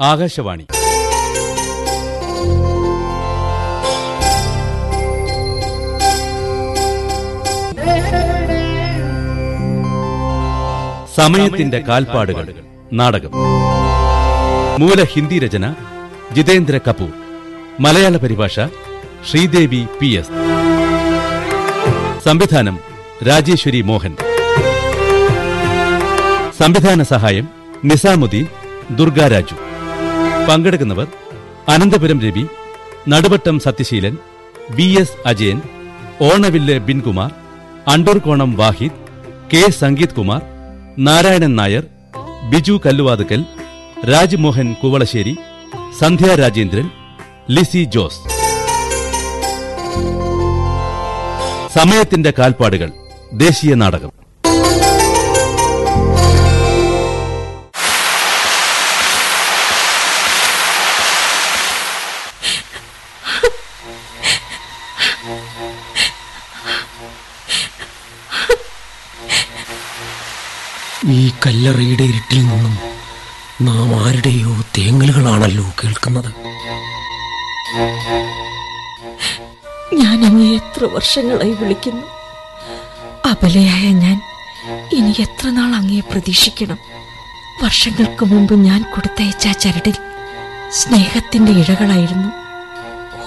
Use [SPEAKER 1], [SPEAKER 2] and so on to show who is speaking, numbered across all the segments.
[SPEAKER 1] ആകാശവാണി. സമയത്തിന്റെ കാൽപ്പാടുകൾ നാടകം. മൂല ഹിന്ദി രചന ജിതേന്ദ്ര കപൂർ. മലയാള പരിഭാഷ ശ്രീദേവി പി എസ്. സംവിധാനം രാജേശ്വരി മോഹൻ. സംവിധാന സഹായം നിസാമുദ്ദീൻ ദുർഗാരാജു പങ്കെടുക്കുന്നവർ Ananthapuram Ravi Naduvattom Sathyaseelan V S Ajayan Onavillu Binkumar Andoorkonam Vahid K Sangeeth Kumar Narayanan Nair Biju Kalluvathukkal Rajmohan Kuvalassery Sandhya Rajendran Lissy Jose. സമയത്തിന്റെ കാൽപ്പാടുകൾ ദേശീയ നാടകം.
[SPEAKER 2] ഈ കല്ലറയുടെ ഇരുട്ടിൽ നിന്നും നാം ആരുടെയോ തേങ്ങലുകളാണല്ലോ കേൾക്കുന്നത്.
[SPEAKER 3] ഞാൻ അങ്ങ് എത്ര വർഷങ്ങളായി വിളിക്കുന്നു. അബലയായ ഞാൻ ഇനി എത്ര നാൾ അങ്ങയെ പ്രതീക്ഷിക്കണം. വർഷങ്ങൾക്ക് മുമ്പ് ഞാൻ കൊടുത്തയച്ച ചരടിൽ സ്നേഹത്തിന്റെ ഇഴകളായിരുന്നു.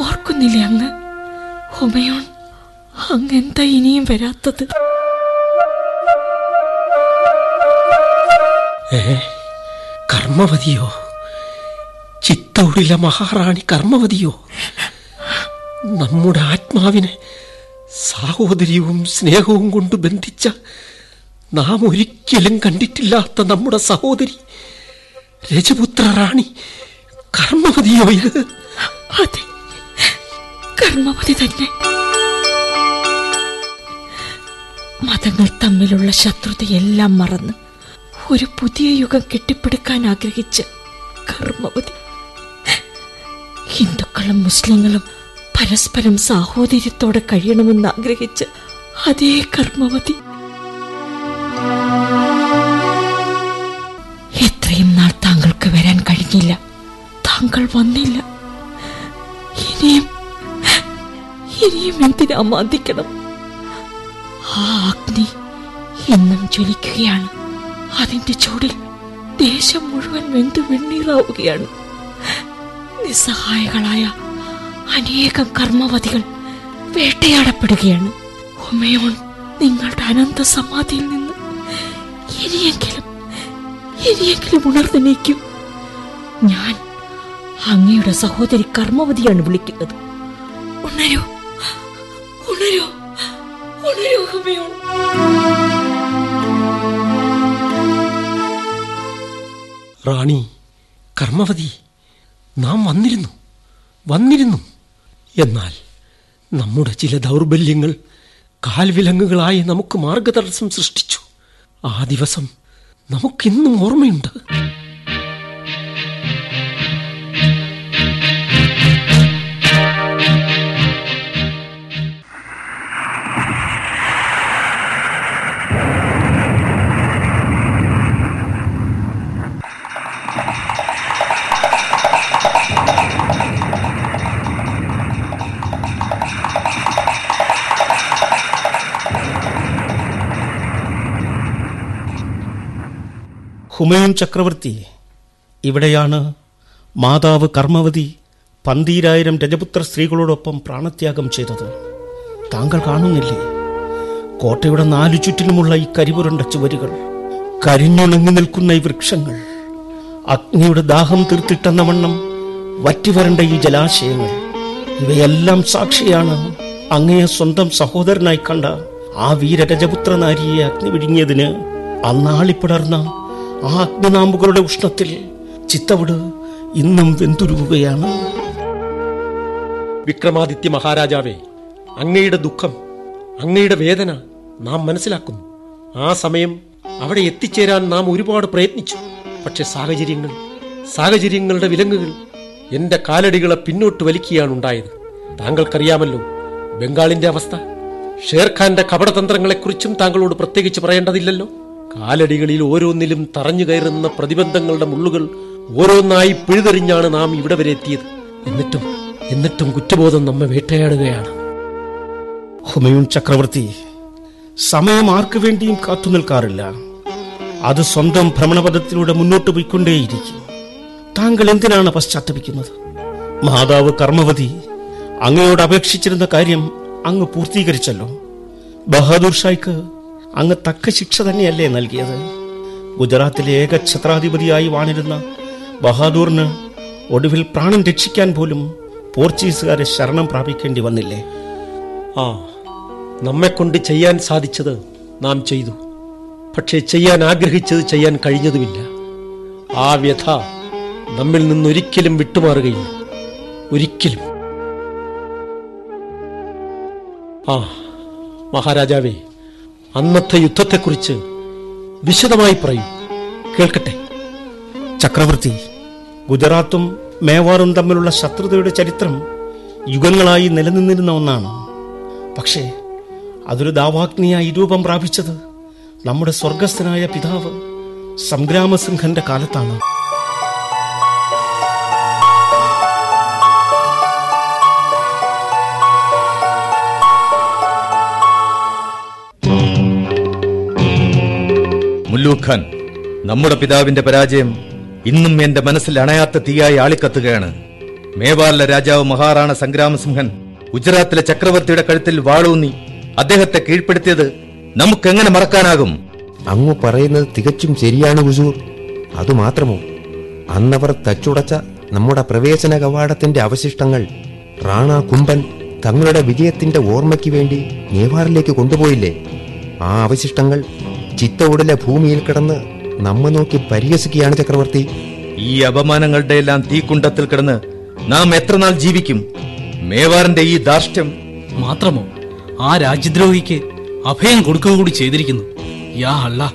[SPEAKER 3] ഓർക്കുന്നില്ലേ അങ്ങ്? ഹുമയോൺ അങ്ങെന്താ ഇനിയും വരാത്തത്?
[SPEAKER 2] കർമ്മവതിയോ? ചിത്തൗടിലെ മഹാറാണി കർമ്മവതിയോ? നമ്മുടെ ആത്മാവിനെ സാഹോദര്യവും സ്നേഹവും കൊണ്ട് ബന്ധിച്ച നാം ഒരിക്കലും കണ്ടിട്ടില്ലാത്ത നമ്മുടെ സഹോദരി രജപുത്ര റാണി കർമ്മവതിയോ ഇത്?
[SPEAKER 3] അതെ. കർമ്മവതി തന്നെ. മതങ്ങൾ തമ്മിലുള്ള ശത്രുതയെല്ലാം മറന്ന് ഒരു പുതിയ യുഗം കെട്ടിപ്പടുക്കാൻ ആഗ്രഹിച്ച് കർമ്മവതി. ഹിന്ദുക്കളും മുസ്ലിങ്ങളും പരസ്പരം സാഹോദര്യത്തോടെ കഴിയണമെന്ന് ആഗ്രഹിച്ച് അതേ കർമ്മവതി. എത്രയും നാൾ താങ്കൾക്ക് വരാൻ കഴിഞ്ഞില്ല. താങ്കൾ വന്നില്ല. ഇനിയും ഇനിയും എന്തിനാ മാന്തിക്കണം? ആ അഗ്നി എന്നും ജ്വലിക്കുകയാണ്. അതിന്റെ ചൂടിൽ ദേശം മുഴുവൻ വെന്തു വെണ്ണീറാവുകയാണ്. നിസ്സഹായകളായ അനേകം കർമ്മവതികൾ വേട്ടയാടപ്പെടുകയാണ്. ഹുമയോൺ നിങ്ങളുടെ അനന്ത സമാധിയിൽ നിന്ന് ഇനിയെങ്കിലും ഇനിയെങ്കിലും ഉണർന്നെണീക്കൂ. ഞാൻ അങ്ങയുടെ സഹോദരി കർമ്മവതിയാണ് വിളിക്കുന്നത്. ഉണരൂ ഉണരൂ ഉണരൂ ഹുമയോൺ.
[SPEAKER 2] റാണി കർമ്മവതി നാം വന്നിരുന്നു വന്നിരുന്നു. എന്നാൽ നമ്മുടെ ചില ദൗർബല്യങ്ങൾ കാൽവിലങ്ങുകളായി നമുക്ക് മാർഗതടസ്സം സൃഷ്ടിച്ചു. ആ ദിവസം നമുക്കിന്നും ഓർമ്മയുണ്ട്.
[SPEAKER 4] ഹുമയൂൺ ചക്രവർത്തി ഇവിടെയാണ് മാതാവ് കർമ്മവതി പന്തീരായിരം രജപുത്ര സ്ത്രീകളോടൊപ്പം പ്രാണത്യാഗം ചെയ്തത്. താങ്കൾ കാണുന്നില്ലേ? കോട്ടയുടെ നാലു ചുറ്റിലുമുള്ള ഈ കരിപുരണ്ട ചുവരുകൾ കരിഞ്ഞുണങ്ങി നിൽക്കുന്ന ഈ വൃക്ഷങ്ങൾ അഗ്നിയുടെ ദാഹം തീർത്തിട്ടെന്ന വണ്ണം വറ്റിവരണ്ട ഈ ജലാശയങ്ങൾ ഇവയെല്ലാം സാക്ഷിയാണ് അങ്ങയെ സ്വന്തം സഹോദരനായി കണ്ട ആ വീരരജപുത്ര നാരിയെ അഗ്നി വിഴുങ്ങിയതിന് അന്നാളിപ്പിടർന്ന ആ അഗ്നിനാമ്പുകളുടെ ഉഷ്ണത്തിൽ ചിത്തവിട് ഇന്നും വെന്തുരുകുകയാണ്.
[SPEAKER 2] വിക്രമാദിത്യ മഹാരാജാവേ അങ്ങയുടെ ദുഃഖം അങ്ങയുടെ വേദന നാം മനസ്സിലാക്കുന്നു. ആ സമയം അവിടെ എത്തിച്ചേരാൻ നാം ഒരുപാട് പ്രയത്നിച്ചു. പക്ഷെ സാഹചര്യങ്ങൾ സാഹചര്യങ്ങളുടെ വിലങ്ങുകൾ എന്റെ കാലടികളെ പിന്നോട്ട് വലിക്കുകയാണ് ഉണ്ടായത്. താങ്കൾക്കറിയാമല്ലോ ബംഗാളിന്റെ അവസ്ഥ. ഷേർഖാന്റെ കപടതന്ത്രങ്ങളെക്കുറിച്ചും താങ്കളോട് പ്രത്യേകിച്ച് പറയേണ്ടതില്ലല്ലോ. കാലടികളിൽ ഓരോന്നിലും തറഞ്ഞു കയറുന്ന പ്രതിബന്ധങ്ങളുടെ മുള്ളുകൾ ഓരോന്നായി പിഴുതെറിഞ്ഞാണ് നാം ഇവിടെ വരെ എത്തിയത്. എന്നിട്ടും എന്നിട്ടും കുറ്റബോധം നമ്മെ വേട്ടയാടുകയാണ്.
[SPEAKER 4] ഹുമയൂൺ ചക്രവർത്തി സമയം ആർക്കു വേണ്ടിയും കാത്തു നിൽക്കാറില്ല. അത് സ്വന്തം ഭ്രമണപഥത്തിലൂടെ മുന്നോട്ട് പോയിക്കൊണ്ടേയിരിക്കും. താങ്കൾ എന്തിനാണ് പശ്ചാത്തപിക്കുന്നത്? മാതാവ് കർമ്മവതി അങ്ങയോട് അപേക്ഷിച്ചിരുന്ന കാര്യം അങ്ങ് പൂർത്തീകരിച്ചല്ലോ. ബഹാദൂർ ഷായ്ക്ക് അങ്ങ് തക്ക ശിക്ഷ തന്നെയല്ലേ നൽകിയത്? ഗുജറാത്തിലെ ഏക ഛത്രാധിപതിയായി വാണിരുന്ന ബഹാദൂറിന് ഒടുവിൽ പ്രാണൻ രക്ഷിക്കാൻ പോലും പോർച്ചുഗീസുകാരെ ശരണം പ്രാപിക്കേണ്ടി വന്നില്ലേ?
[SPEAKER 2] ആ നമ്മെക്കൊണ്ട് ചെയ്യാൻ സാധിച്ചത് നാം ചെയ്തു. പക്ഷേ ചെയ്യാൻ ആഗ്രഹിച്ചത് ചെയ്യാൻ കഴിഞ്ഞതുമില്ല. ആ വ്യഥ നമ്മിൽ നിന്നൊരിക്കലും വിട്ടുമാറുകയില്ല. ഒരിക്കലും. ആ മഹാരാജാവേ അന്നത്തെ യുദ്ധത്തെക്കുറിച്ച് വിശദമായി പറയും. കേൾക്കട്ടെ.
[SPEAKER 4] ചക്രവർത്തി ഗുജറാത്തും മേവാറും തമ്മിലുള്ള ശത്രുതയുടെ ചരിത്രം യുഗങ്ങളായി നിലനിന്നിരുന്ന ഒന്നാണ്. പക്ഷേ അതൊരു ദാവാഗ്നിയായി രൂപം പ്രാപിച്ചത് നമ്മുടെ സ്വർഗസ്ഥനായ പിതാവ് സംഗ്രാമസിംഹന്റെ കാലത്താണ്.
[SPEAKER 5] മുല്ലൂഖ് ഖാൻ നമ്മുടെ പിതാവിന്റെ പരാജയം ഇന്നും എന്റെ മനസ്സിൽ അണയാത്ത തീയായി ആളിക്കത്തുകയാണ്. മേവാറിലെ രാജാവ് മഹാറാണ സംഗ്രാമസിംഹൻ ഗുജറാത്തിലെ ചക്രവർത്തിയുടെ കഴുത്തിൽ വാളൂന്നി അദ്ദേഹത്തെ കീഴ്പ്പെടുത്തിയത് നമുക്കെങ്ങനെ മറക്കാനാകും?
[SPEAKER 6] അങ്ങ് പറയുന്നത് തികച്ചും ശരിയാണ് ഹുസൂർ. അതുമാത്രമോ? അന്നവർ തച്ചുടച്ച നമ്മുടെ പ്രവേശന കവാടത്തിന്റെ അവശിഷ്ടങ്ങൾ റാണ കുംഭൻ തങ്ങളുടെ വിജയത്തിന്റെ ഓർമ്മയ്ക്ക് വേണ്ടി നേവാറിലേക്ക് കൊണ്ടുപോയില്ലേ? ആ അവശിഷ്ടങ്ങൾ ചിത്തൗടിലെ ഭൂമിയിൽ കിടന്ന് നമ്മ നോക്കി പരിഹസിക്കുകയാണ് ചക്രവർത്തി.
[SPEAKER 5] ഈ അപമാനങ്ങളുടെ എല്ലാം തീക്കുണ്ടത്തിൽ കിടന്ന് നാം എത്ര നാൾ ജീവിക്കും? മേവാറിന്റെ ഈ ദാർഷ്ട്യം
[SPEAKER 7] മാത്രമോ? ആ രാജ്യദ്രോഹിക്ക് അഭയം കൊടുക്കുക കൂടി ചെയ്തിരിക്കുന്നു. യാ അല്ല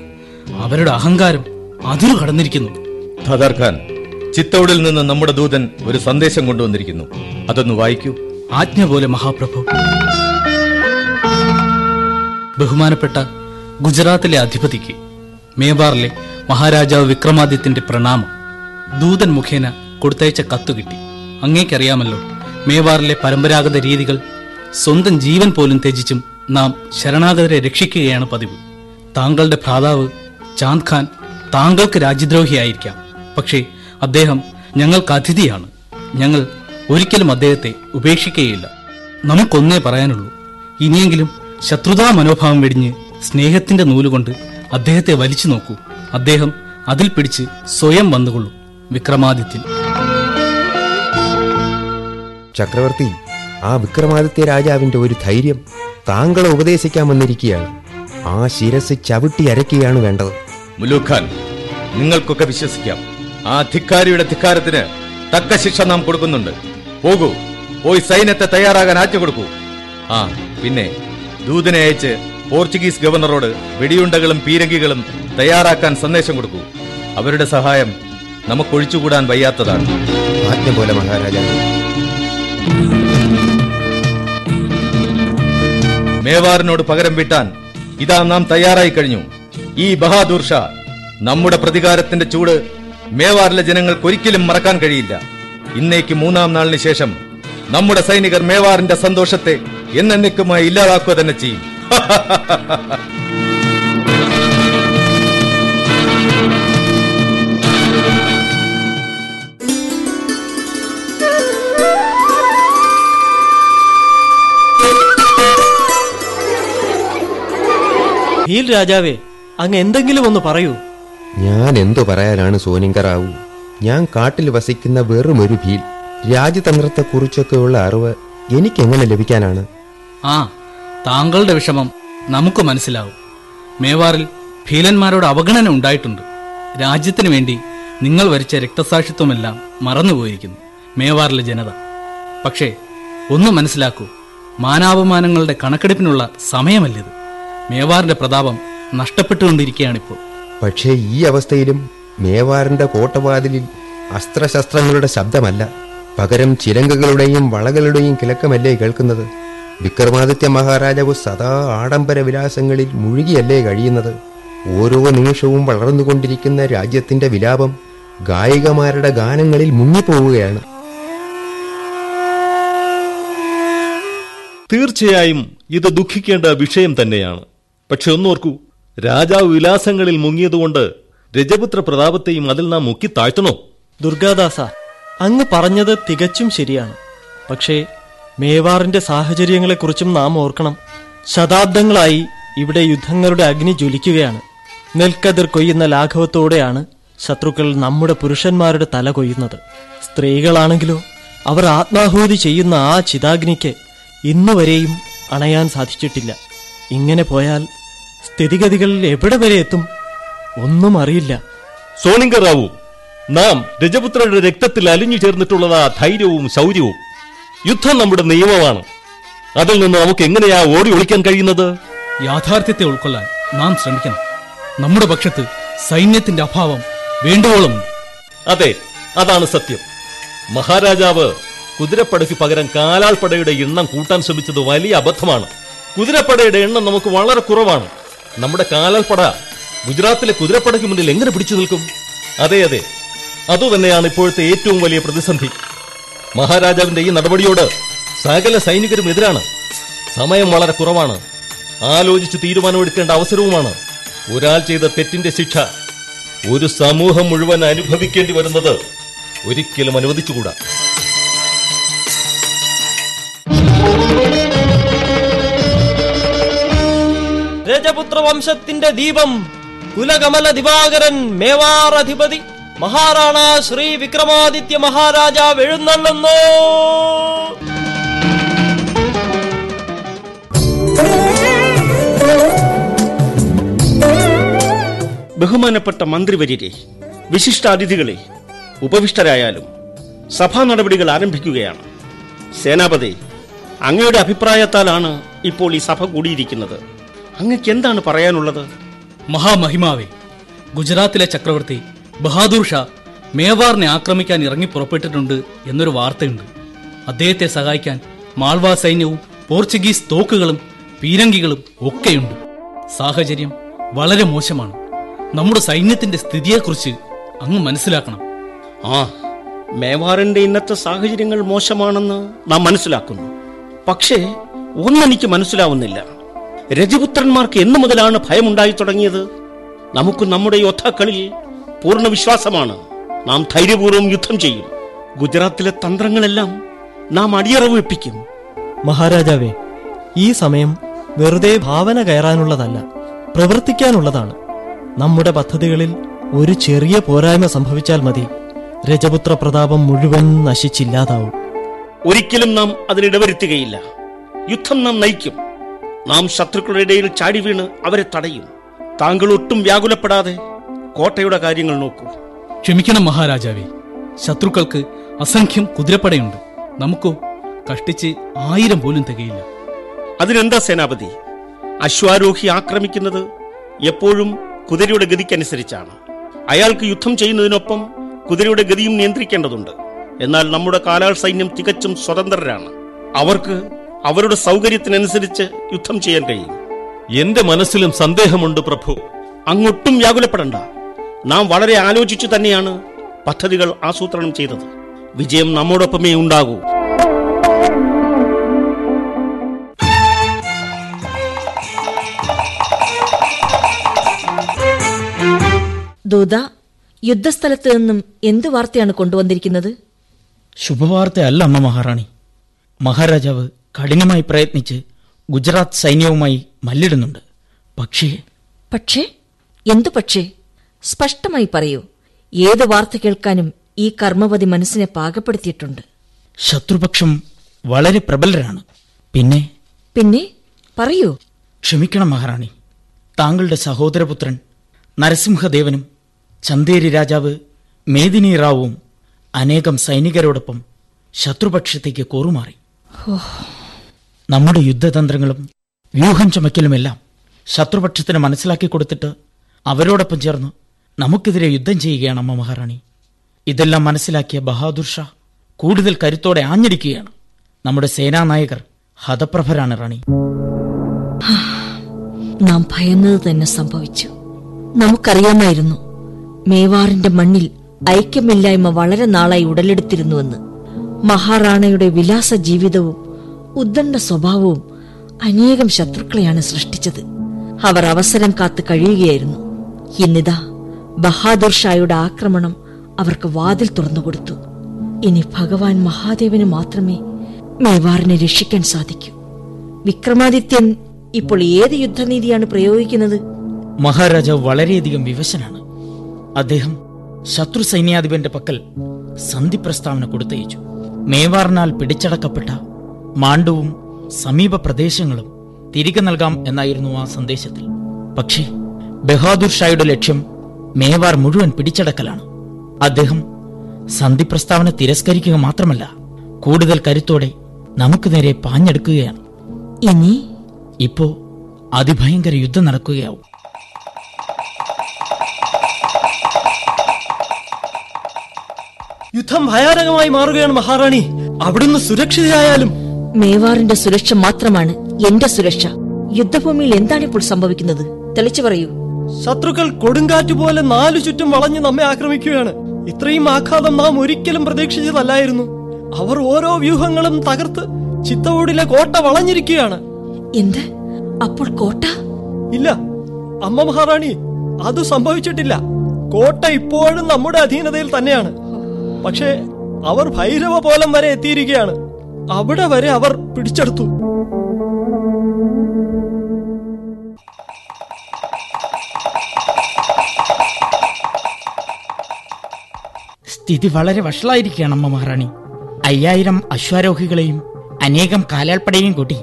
[SPEAKER 7] അവരുടെ അഹങ്കാരം അതിരു കടന്നിരിക്കുന്നു.
[SPEAKER 5] ഖദർ ഖാൻ ചിത്തോടിൽ നിന്ന് നമ്മുടെ ദൂതൻ ഒരു സന്ദേശം കൊണ്ടുവന്നിരിക്കുന്നു. അതൊന്ന് വായിക്കൂ.
[SPEAKER 7] ആജ്ഞ പോലെ മഹാപ്രഭു. ബഹുമാനപ്പെട്ട ഗുജറാത്തിലെ അധിപതിക്ക് മേവാറിലെ മഹാരാജാവ് വിക്രമാദിത്യന്റെ പ്രണാമം. ദൂതൻ മുഖേന കൊടുത്തയച്ച കത്തു കിട്ടി. അങ്ങേക്കറിയാമല്ലോ മേവാറിലെ പരമ്പരാഗത രീതികൾ സ്വന്തം ജീവൻ പോലും ത്യജിച്ചും നാം ശരണാഗതരെ രക്ഷിക്കുകയാണ് പതിവ്. താങ്കളുടെ ഭ്രാതാവ് ചാന്ദ് ഖാൻ താങ്കൾക്ക് രാജ്യദ്രോഹിയായിരിക്കാം. പക്ഷേ അദ്ദേഹം ഞങ്ങൾക്ക് അതിഥിയാണ്. ഞങ്ങൾ ഒരിക്കലും അദ്ദേഹത്തെ ഉപേക്ഷിക്കുകയില്ല. നമുക്കൊന്നേ പറയാനുള്ളൂ ഇനിയെങ്കിലും ശത്രുതാ മനോഭാവം വെടിഞ്ഞ് സ്നേഹത്തിന്റെ നൂലുകൊണ്ട് അദ്ദേഹത്തെ വലിച്ചു നോക്കൂ. അദ്ദേഹം അതിൽ പിടിച്ച് സ്വയം വന്നുകൊള്ളു. വിക്രമാദിത്യൻ.
[SPEAKER 6] ചക്രവർത്തി ആ വിക്രമാദിത്യ രാജാവിന്റെ ഒരു ധൈര്യം താങ്കളെ ഉപദേശിക്കാൻ വന്നിരിക്കുകയാണ് ആ ശിരസ് ചവിട്ടി അരക്കുകയാണ് വേണ്ടത്.
[SPEAKER 5] മുലൂഖാൻ നിങ്ങൾക്കൊക്കെ വിശ്വസിക്കാം. ആ ധിക്കാരിയുടെ ധിക്കാരത്തിന് തക്ക ശിക്ഷ നാം കൊടുക്കുന്നുണ്ട്. പോകൂ പോയി സൈന്യത്തെ തയ്യാറാകാൻ ആജ്ഞ കൊടുക്കൂ. ആ പിന്നെ ദൂതനെ അയച്ച് പോർച്ചുഗീസ് ഗവർണറോട് വെടിയുണ്ടകളും പീരങ്കികളും തയ്യാറാക്കാൻ സന്ദേശം കൊടുക്കൂ. അവരുടെ സഹായം നമുക്കൊഴിച്ചുകൂടാൻ വയ്യാത്തതാണ്.
[SPEAKER 6] ആജ്ഞ പോലെ മഹാരാജാവ്
[SPEAKER 5] മേവാറിനോട് പകരം വിട്ടാൻ ഇതാ നാം തയ്യാറായി കഴിഞ്ഞു. ഈ ബഹാദൂർ ഷാ നമ്മുടെ പ്രതികാരത്തിന്റെ ചൂട് മേവാറിലെ ജനങ്ങൾക്ക് ഒരിക്കലും മറക്കാൻ കഴിയില്ല. ഇന്നേക്ക് മൂന്നാം നാളിന് ശേഷം നമ്മുടെ സൈനികർ മേവാറിന്റെ സന്തോഷത്തെ എന്നേക്കുമായി ഇല്ലാതാക്കുക തന്നെ ചെയ്യും.
[SPEAKER 8] ഭീൽ രാജാവേ അങ്ങ് എന്തെങ്കിലും ഒന്ന് പറയൂ.
[SPEAKER 6] ഞാൻ എന്തു പറയാനാണ് സോനിങ്കറാവു? ഞാൻ കാട്ടിൽ വസിക്കുന്ന വെറും ഒരു ഭീൽ. രാജ്യതന്ത്രത്തെക്കുറിച്ചൊക്കെയുള്ള അറിവ് എനിക്കെങ്ങനെ ലഭിക്കാനാണ്?
[SPEAKER 7] ആ താങ്കളുടെ വിഷമം നമുക്ക് മനസ്സിലാവും. മേവാറിൽ ഭീലന്മാരോട് അവഗണന ഉണ്ടായിട്ടുണ്ട്. രാജ്യത്തിനു വേണ്ടി നിങ്ങൾ വരിച്ച രക്തസാക്ഷിത്വമെല്ലാം മറന്നുപോയിരിക്കുന്നു മേവാറിലെ ജനത. പക്ഷേ ഒന്ന് മനസ്സിലാക്കൂ മാനാപമാനങ്ങളുടെ കണക്കെടുപ്പിനുള്ള സമയമല്ലിത്. മേവാറിന്റെ പ്രതാപം നഷ്ടപ്പെട്ടുകൊണ്ടിരിക്കുകയാണിപ്പോൾ.
[SPEAKER 6] പക്ഷേ ഈ അവസ്ഥയിലും മേവാറിന്റെ കോട്ടവാതിലിൽ അസ്ത്രശസ്ത്രങ്ങളുടെ ശബ്ദമല്ല. പകരം ചിരങ്കകളുടെയും വളകളുടെയും കിലക്കമല്ലേ കേൾക്കുന്നത്? വിക്രമാദിത്യ മഹാരാജാവ് സദാ ആഡംബര വിലാസങ്ങളിൽ മുഴുകിയല്ലേ കഴിയുന്നത്? ഓരോ നിമിഷവും വളർന്നുകൊണ്ടിരിക്കുന്ന രാജ്യത്തിന്റെ വിലാപം ഗായികമാരുടെ ഗാനങ്ങളിൽ മുങ്ങിപ്പോവുകയാണ്.
[SPEAKER 9] തീർച്ചയായും ഇത് ദുഃഖിക്കേണ്ട വിഷയം തന്നെയാണ്. പക്ഷെ ഒന്നോർക്കൂ രാജാവ് വിലാസങ്ങളിൽ മുങ്ങിയതുകൊണ്ട് രജപുത്ര പ്രതാപത്തെയും അതിൽ നാം മുക്കി താഴ്ത്തണോ?
[SPEAKER 8] ദുർഗാദാസ അങ്ങ് പറഞ്ഞത് തികച്ചും ശരിയാണ്. പക്ഷേ മേവാറിന്റെ സാഹചര്യങ്ങളെക്കുറിച്ചും നാം ഓർക്കണം. ശതാബ്ദങ്ങളായി ഇവിടെ യുദ്ധങ്ങളുടെ അഗ്നി ജ്വലിക്കുകയാണ്. നെൽക്കതിർ കൊയ്യുന്ന ലാഘവത്തോടെയാണ് ശത്രുക്കൾ നമ്മുടെ പുരുഷന്മാരുടെ തല കൊയ്യുന്നത്. സ്ത്രീകളാണെങ്കിലോ അവർ ആത്മാഹൂതി ചെയ്യുന്ന ആ ചിതാഗ്നിക്ക് ഇന്നുവരെയും അണയാൻ സാധിച്ചിട്ടില്ല. ഇങ്ങനെ പോയാൽ സ്ഥിതിഗതികൾ എവിടെ വരെ എത്തും? ഒന്നും അറിയില്ല.
[SPEAKER 9] സോണിങ്കർ റാവു നാം രജപുത്രരുടെ രക്തത്തിൽ അലിഞ്ഞു ചേർന്നിട്ടുള്ളതാ ധൈര്യവും ശൗര്യവും. യുദ്ധം നമ്മുടെ നിയമമാണ്. അതിൽ നിന്ന് നമുക്ക് എങ്ങനെയാ ഓടി ഒളിക്കാൻ കഴിയുന്നത്?
[SPEAKER 7] യാഥാർത്ഥ്യത്തെ ഉൾക്കൊള്ളാൻ നാം ശ്രമിക്കണം. നമ്മുടെ പക്ഷത്ത് സൈന്യത്തിന്റെ അഭാവം വേണ്ടുവോളം
[SPEAKER 9] അതെ അതാണ് സത്യം. മഹാരാജാവ് കുതിരപ്പടയ്ക്ക് പകരം കാലാൾപ്പടയുടെ എണ്ണം കൂട്ടാൻ ശ്രമിച്ചത് വലിയ അബദ്ധമാണ്. കുതിരപ്പടയുടെ എണ്ണം നമുക്ക് വളരെ കുറവാണ്. നമ്മുടെ കാലാൾപ്പട ഗുജറാത്തിലെ കുതിരപ്പടയ്ക്ക് മുന്നിൽ എങ്ങനെ പിടിച്ചു നിൽക്കും? അതെ അതെ. അതുതന്നെയാണ് ഇപ്പോഴത്തെ ഏറ്റവും വലിയ പ്രതിസന്ധി. മഹാരാജാവിന്റെ ഈ നടപടിയോട് സകല സൈനികരും എതിരാണ്. സമയം വളരെ കുറവാണ്. ആലോചിച്ച് തീരുമാനമെടുക്കേണ്ട അവസരവുമാണ്. ഒരാൾ ചെയ്ത തെറ്റിന്റെ ശിക്ഷ ഒരു സമൂഹം മുഴുവൻ അനുഭവിക്കേണ്ടി വരുന്നത് ഒരിക്കലും അനുവദിച്ചുകൂടാ.
[SPEAKER 8] രജപുത്ര വംശത്തിന്റെ ദീപം കുലകമല ദിവാകരൻ മേവാർ അധിപതി. മഹാറാണ ശ്രീ വിക്രമാദിത്യ മഹാരാജാവ് എഴുന്നള്ളുന്നു
[SPEAKER 4] ബഹുമാനപ്പെട്ട മന്ത്രിവര്യരെ വിശിഷ്ടാതിഥികളെ ഉപവിഷ്ടരായാലും സഭാ നടപടികൾ ആരംഭിക്കുകയാണ്. സേനാപതി അങ്ങയുടെ അഭിപ്രായത്താലാണ് ഇപ്പോൾ ഈ സഭ കൂടിയിരിക്കുന്നത്. അങ്ങക്ക് എന്താണ് പറയാനുള്ളത്?
[SPEAKER 7] മഹാമഹിമാവേ ഗുജറാത്തിലെ ചക്രവർത്തി ബഹാദൂർ ഷാ മേവാറിനെ ആക്രമിക്കാൻ ഇറങ്ങി പുറപ്പെട്ടിട്ടുണ്ട് എന്നൊരു വാർത്തയുണ്ട്. അദ്ദേഹത്തെ സഹായിക്കാൻ മാൾവാ സൈന്യവും പോർച്ചുഗീസ് തോക്കുകളും പീരങ്കികളും ഒക്കെയുണ്ട്. സാഹചര്യം വളരെ മോശമാണ്. നമ്മുടെ സൈന്യത്തിന്റെ സ്ഥിതിയെക്കുറിച്ച് അങ്ങ് മനസ്സിലാക്കണം.
[SPEAKER 4] ആ മേവാറിന്റെ ഇന്നത്തെ സാഹചര്യങ്ങൾ മോശമാണെന്ന് നാം മനസ്സിലാക്കുന്നു. പക്ഷേ ഒന്നെനിക്ക് മനസ്സിലാവുന്നില്ല. രജപുത്രന്മാർക്ക് എന്നു മുതലാണ് ഭയമുണ്ടായി തുടങ്ങിയത്? നമുക്ക് നമ്മുടെ യോദ്ധാക്കളിൽ പൂർണ വിശ്വാസമാണ് നാം ധൈര്യപൂർവം യുദ്ധം ചെയ്യും. ഗുജറാത്തിലെ തന്ത്രങ്ങളെല്ലാം നാം അടിയറവ് വെപ്പിക്കും.
[SPEAKER 8] മഹാരാജാവേ ഈ സമയം വെറുതെ ഭാവന കയറാനുള്ളതല്ല പ്രവർത്തിക്കാനുള്ളതാണ്. നമ്മുടെ പദ്ധതികളിൽ ഒരു ചെറിയ പോരായ്മ സംഭവിച്ചാൽ മതി. രജപുത്ര പ്രതാപം മുഴുവൻ നശിച്ചില്ലാതാവും.
[SPEAKER 4] ഒരിക്കലും നാം അതിനിടവരുത്തുകയില്ല യുദ്ധം നാം നയിക്കും. നാം ശത്രുക്കളുടെ ഇടയിൽ ചാടി വീണ് അവരെ തടയും. താങ്കൾ ഒട്ടും വ്യാകുലപ്പെടാതെ കോട്ടയുടെ കാര്യങ്ങൾ നോക്കൂ.
[SPEAKER 7] ക്ഷമിക്കണം മഹാരാജാവേ. ശത്രുക്കൾക്ക് അസംഖ്യം കുതിരപ്പടയുണ്ട്. നമുക്കോ കഷ്ടിച്ച് ആയിരം പോലും തികയില്ല.
[SPEAKER 4] അതിനെന്താ സേനാപതി? അശ്വാരോഹി ആക്രമിക്കുന്നത് എപ്പോഴും കുതിരയുടെ ഗതിക്കനുസരിച്ചാണ്. അയാൾക്ക് യുദ്ധം ചെയ്യുന്നതിനൊപ്പം കുതിരയുടെ ഗതിയും നിയന്ത്രിക്കേണ്ടതുണ്ട്. എന്നാൽ നമ്മുടെ കാലാൾ സൈന്യം തികച്ചും സ്വതന്ത്രരാണ്. അവർക്ക് അവരുടെ സൗകര്യത്തിനനുസരിച്ച് യുദ്ധം ചെയ്യാൻ കഴിയും.
[SPEAKER 9] എന്റെ മനസ്സിലും സന്ദേഹമുണ്ട് പ്രഭു.
[SPEAKER 4] അങ്ങൊട്ടും വ്യാകുലപ്പെടണ്ട. നാം വളരെ ആലോചിച്ചു തന്നെയാണ് പദ്ധതികൾ ആസൂത്രണം ചെയ്തത്. വിജയം നമ്മോടൊപ്പമേ ഉണ്ടാകൂ.
[SPEAKER 3] ദൂത യുദ്ധസ്ഥലത്ത് നിന്നും എന്ത് വാർത്തയാണ് കൊണ്ടുവന്നിരിക്കുന്നത്?
[SPEAKER 10] ശുഭവാർത്തയല്ല അമ്മ മഹാറാണി. മഹാരാജാവ് കഠിനമായി പ്രയത്നിച്ച് ഗുജറാത്ത് സൈന്യവുമായി മല്ലിടുന്നുണ്ട്. പക്ഷേ
[SPEAKER 3] പക്ഷേ? എന്തു പക്ഷേ? സ്പഷ്ടമായി പറയൂ ഏത് വാർത്ത കേൾക്കാനും ഈ കർമ്മവതി മനസ്സിനെ പാകപ്പെടുത്തിയിട്ടുണ്ട്.
[SPEAKER 10] ശത്രുപക്ഷം വളരെ പ്രബലരാണ്. പിന്നെ?
[SPEAKER 3] പിന്നെ? പറയൂ.
[SPEAKER 10] ക്ഷമിക്കണം മഹാറാണി. താങ്കളുടെ സഹോദരപുത്രൻ നരസിംഹദേവനും ചന്തേരി രാജാവ് മേദിനി റാവുവും അനേകം സൈനികരോടൊപ്പം ശത്രുപക്ഷത്തേക്ക് കൂറുമാറി. നമ്മുടെ യുദ്ധതന്ത്രങ്ങളും വ്യൂഹം ചുമക്കലുമെല്ലാം ശത്രുപക്ഷത്തിന് മനസ്സിലാക്കി കൊടുത്തിട്ട് അവരോടൊപ്പം ചേർന്ന് നമുക്കെതിരെ യുദ്ധം ചെയ്യുകയാണ് അമ്മ മഹാറാണി. ഇതെല്ലാം മനസ്സിലാക്കിയ ബഹാദൂർ ഷാ കൂടുതൽ കരുത്തോടെ ആഞ്ഞടിക്കുകയാണ്. നമ്മുടെ സേനാനായകർ ഹതപ്രഭരാണ് റാണി.
[SPEAKER 3] നാം ഭയന്നത് തന്നെ സംഭവിച്ചു. നമുക്കറിയാമായിരുന്നു മേവാറിന്റെ മണ്ണിൽ ഐക്യമില്ലായ്മ വളരെ നാളായി ഉടലെടുത്തിരുന്നുവെന്ന്. മഹാറാണയുടെ വിലാസ ജീവിതവും ഉദ്ദണ്ഡ സ്വഭാവവും അനേകം ശത്രുക്കളെയാണ് സൃഷ്ടിച്ചത്. അവർ അവസരം കാത്തു കഴിയുകയായിരുന്നു. ഇന്നിതാ ബഹാദുർ ഷായുടെ ആക്രമണം അവർക്ക് വാതിൽ തുറന്നുകൊടുത്തു ഇനി ഭഗവാൻ മഹാദേവന് മാത്രമേ മേവാറിനെ രക്ഷിക്കാൻ സാധിക്കൂ. വിക്രമാദിത്യൻ ഇപ്പോൾ ഏത് യുദ്ധനീതിയാണ് പ്രയോഗിക്കുന്നത്?
[SPEAKER 10] മഹാരാജാവ് വളരെയധികം വിവശനാണ്. അദ്ദേഹം ശത്രു സൈന്യാധിപന്റെ പക്കൽ സന്ധി പ്രസ്താവന കൊടുത്തയച്ചു. മേവാറിനാൽ പിടിച്ചടക്കപ്പെട്ട മാണ്ഡവും സമീപ പ്രദേശങ്ങളും തിരികെ നൽകാം എന്നായിരുന്നു ആ സന്ദേശത്തിൽ. പക്ഷേ ബഹാദൂർ ഷായുടെ ലക്ഷ്യം മേവാർ മുഴുവൻ പിടിച്ചടക്കലാണ്. അദ്ദേഹം സന്ധി പ്രസ്താവന തിരസ്കരിക്കുക മാത്രമല്ല കൂടുതൽ കരുത്തോടെ നമുക്ക് നേരെ പാഞ്ഞെടുക്കുകയാണ്.
[SPEAKER 3] ഇനി
[SPEAKER 10] ഇപ്പോ അതിഭയങ്കര യുദ്ധം നടക്കുകയാവും.
[SPEAKER 8] യുദ്ധം ഭയാനകമായി മാറുകയാണ് മഹാറാണി. അവിടുന്ന് സുരക്ഷിതയായാലും
[SPEAKER 3] മേവാറിന്റെ സുരക്ഷ മാത്രമാണ് എന്റെ സുരക്ഷ. യുദ്ധഭൂമിയിൽ എന്താണ് ഇപ്പോൾ സംഭവിക്കുന്നത്? തെളിച്ചു പറയൂ.
[SPEAKER 8] ശത്രുക്കൾ കൊടുങ്കാറ്റ് പോലെ നാലു ചുറ്റും വളഞ്ഞ് നമ്മെ ആക്രമിക്കുകയാണ്. ഇത്രയും ആഘാതം നാം ഒരിക്കലും പ്രതീക്ഷിച്ചതല്ലായിരുന്നു. അവർ ഓരോ വ്യൂഹങ്ങളും തകർത്ത് ചിത്തവൂടിലെ കോട്ട വളഞ്ഞിരിക്കുകയാണ്.
[SPEAKER 3] എന്ത്? അപ്പോൾ കോട്ട?
[SPEAKER 8] ഇല്ല. അമ്മ മഹാറാണി അത് സംഭവിച്ചിട്ടില്ല. കോട്ട ഇപ്പോഴും നമ്മുടെ അധീനതയിൽ തന്നെയാണ്. പക്ഷേ അവർ ഭൈരവ പോലം വരെ എത്തിയിരിക്കുകയാണ്. അവിടെ വരെ അവർ പിടിച്ചെടുത്തു.
[SPEAKER 10] സ്ഥിതി വളരെ വഷളായിരിക്കുകയാണ് അമ്മ മഹാറാണി. അയ്യായിരം അശ്വാരോഹികളെയും അനേകം കാലാൾപ്പടയും കൂട്ടി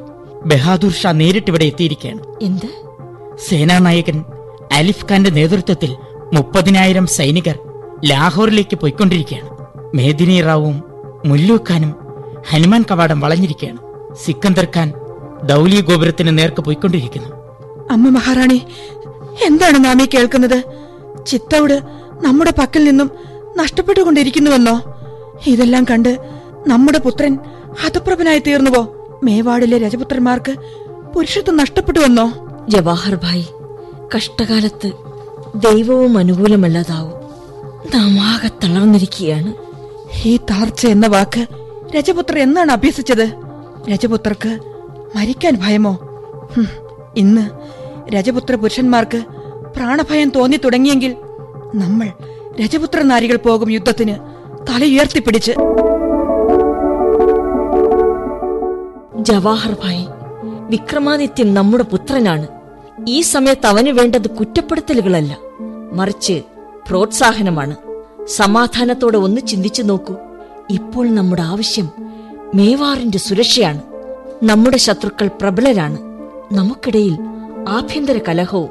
[SPEAKER 10] ബഹാദൂർ ഷാ നേരിട്ടിവിടെ എത്തിയിരിക്കുകയാണ്.
[SPEAKER 3] എന്ത്?
[SPEAKER 10] സേനാനായകൻ അലിഫ് ഖാന്റെ നേതൃത്വത്തിൽ മുപ്പതിനായിരം സൈനികർ ലാഹോറിലേക്ക് പോയിക്കൊണ്ടിരിക്കുകയാണ്. മേദിനി റാവുവും മുല്ലു ഖാനും ഹനുമാൻ കവാടം വളഞ്ഞിരിക്കുകയാണ്. സിക്കന്ദർ ഖാൻ ദൗലി ഗോപുരത്തിന് നേർക്ക് പോയിക്കൊണ്ടിരിക്കുന്നു.
[SPEAKER 11] അമ്മ മഹാറാണി എന്താണ് നാം ഈ കേൾക്കുന്നത്? ചിത്തൗട് നമ്മുടെ പക്കൽ നിന്നും നഷ്ടപ്പെട്ടുകൊണ്ടിരിക്കുന്നുവെന്നോ? ഇതെല്ലാം കണ്ട് നമ്മുടെ പുത്രൻ ഹതപ്രഭനായി തീർന്നുവോ? മേവാടിലെ രജപുത്രന്മാർക്ക് പുരുഷത്വം നഷ്ടപ്പെട്ടുവെന്നോ?
[SPEAKER 3] ജവാഹർ ഭായ് കഷ്ടകാലത്ത് ദൈവവും അനുകൂലമല്ലാതാവും. നാം ആകെ തളർന്നിരിക്കുകയാണ്.
[SPEAKER 11] ഈ താർച്ച എന്ന വാക്ക് രജപുത്രർ എന്നാണ് അഭ്യസിച്ചത്? രജപുത്രർക്ക് മരിക്കാൻ ഭയമോ? ഇന്ന് രജപുത്ര പുരുഷന്മാർക്ക് പ്രാണഭയം തോന്നി തുടങ്ങിയെങ്കിൽ നമ്മൾ രജപുത്ര നാരികൾ പോകും യുദ്ധത്തിന്. തലയുയർത്തിപ്പിടിച്ച്
[SPEAKER 3] ജവാഹർ ഭായി വിക്രമാദിത്യം നമ്മുടെ പുത്രനാണ്. ഈ സമയത്ത് അവന് വേണ്ടത് കുറ്റപ്പെടുത്തലുകളല്ല. മറിച്ച് പ്രോത്സാഹനമാണ്. സമാധാനത്തോടെ ഒന്ന് ചിന്തിച്ചു നോക്കൂ. ഇപ്പോൾ നമ്മുടെ ആവശ്യം മേവാറിന്റെ സുരക്ഷയാണ്. നമ്മുടെ ശത്രുക്കൾ പ്രബലരാണ്. നമുക്കിടയിൽ ആഭ്യന്തര കലഹവും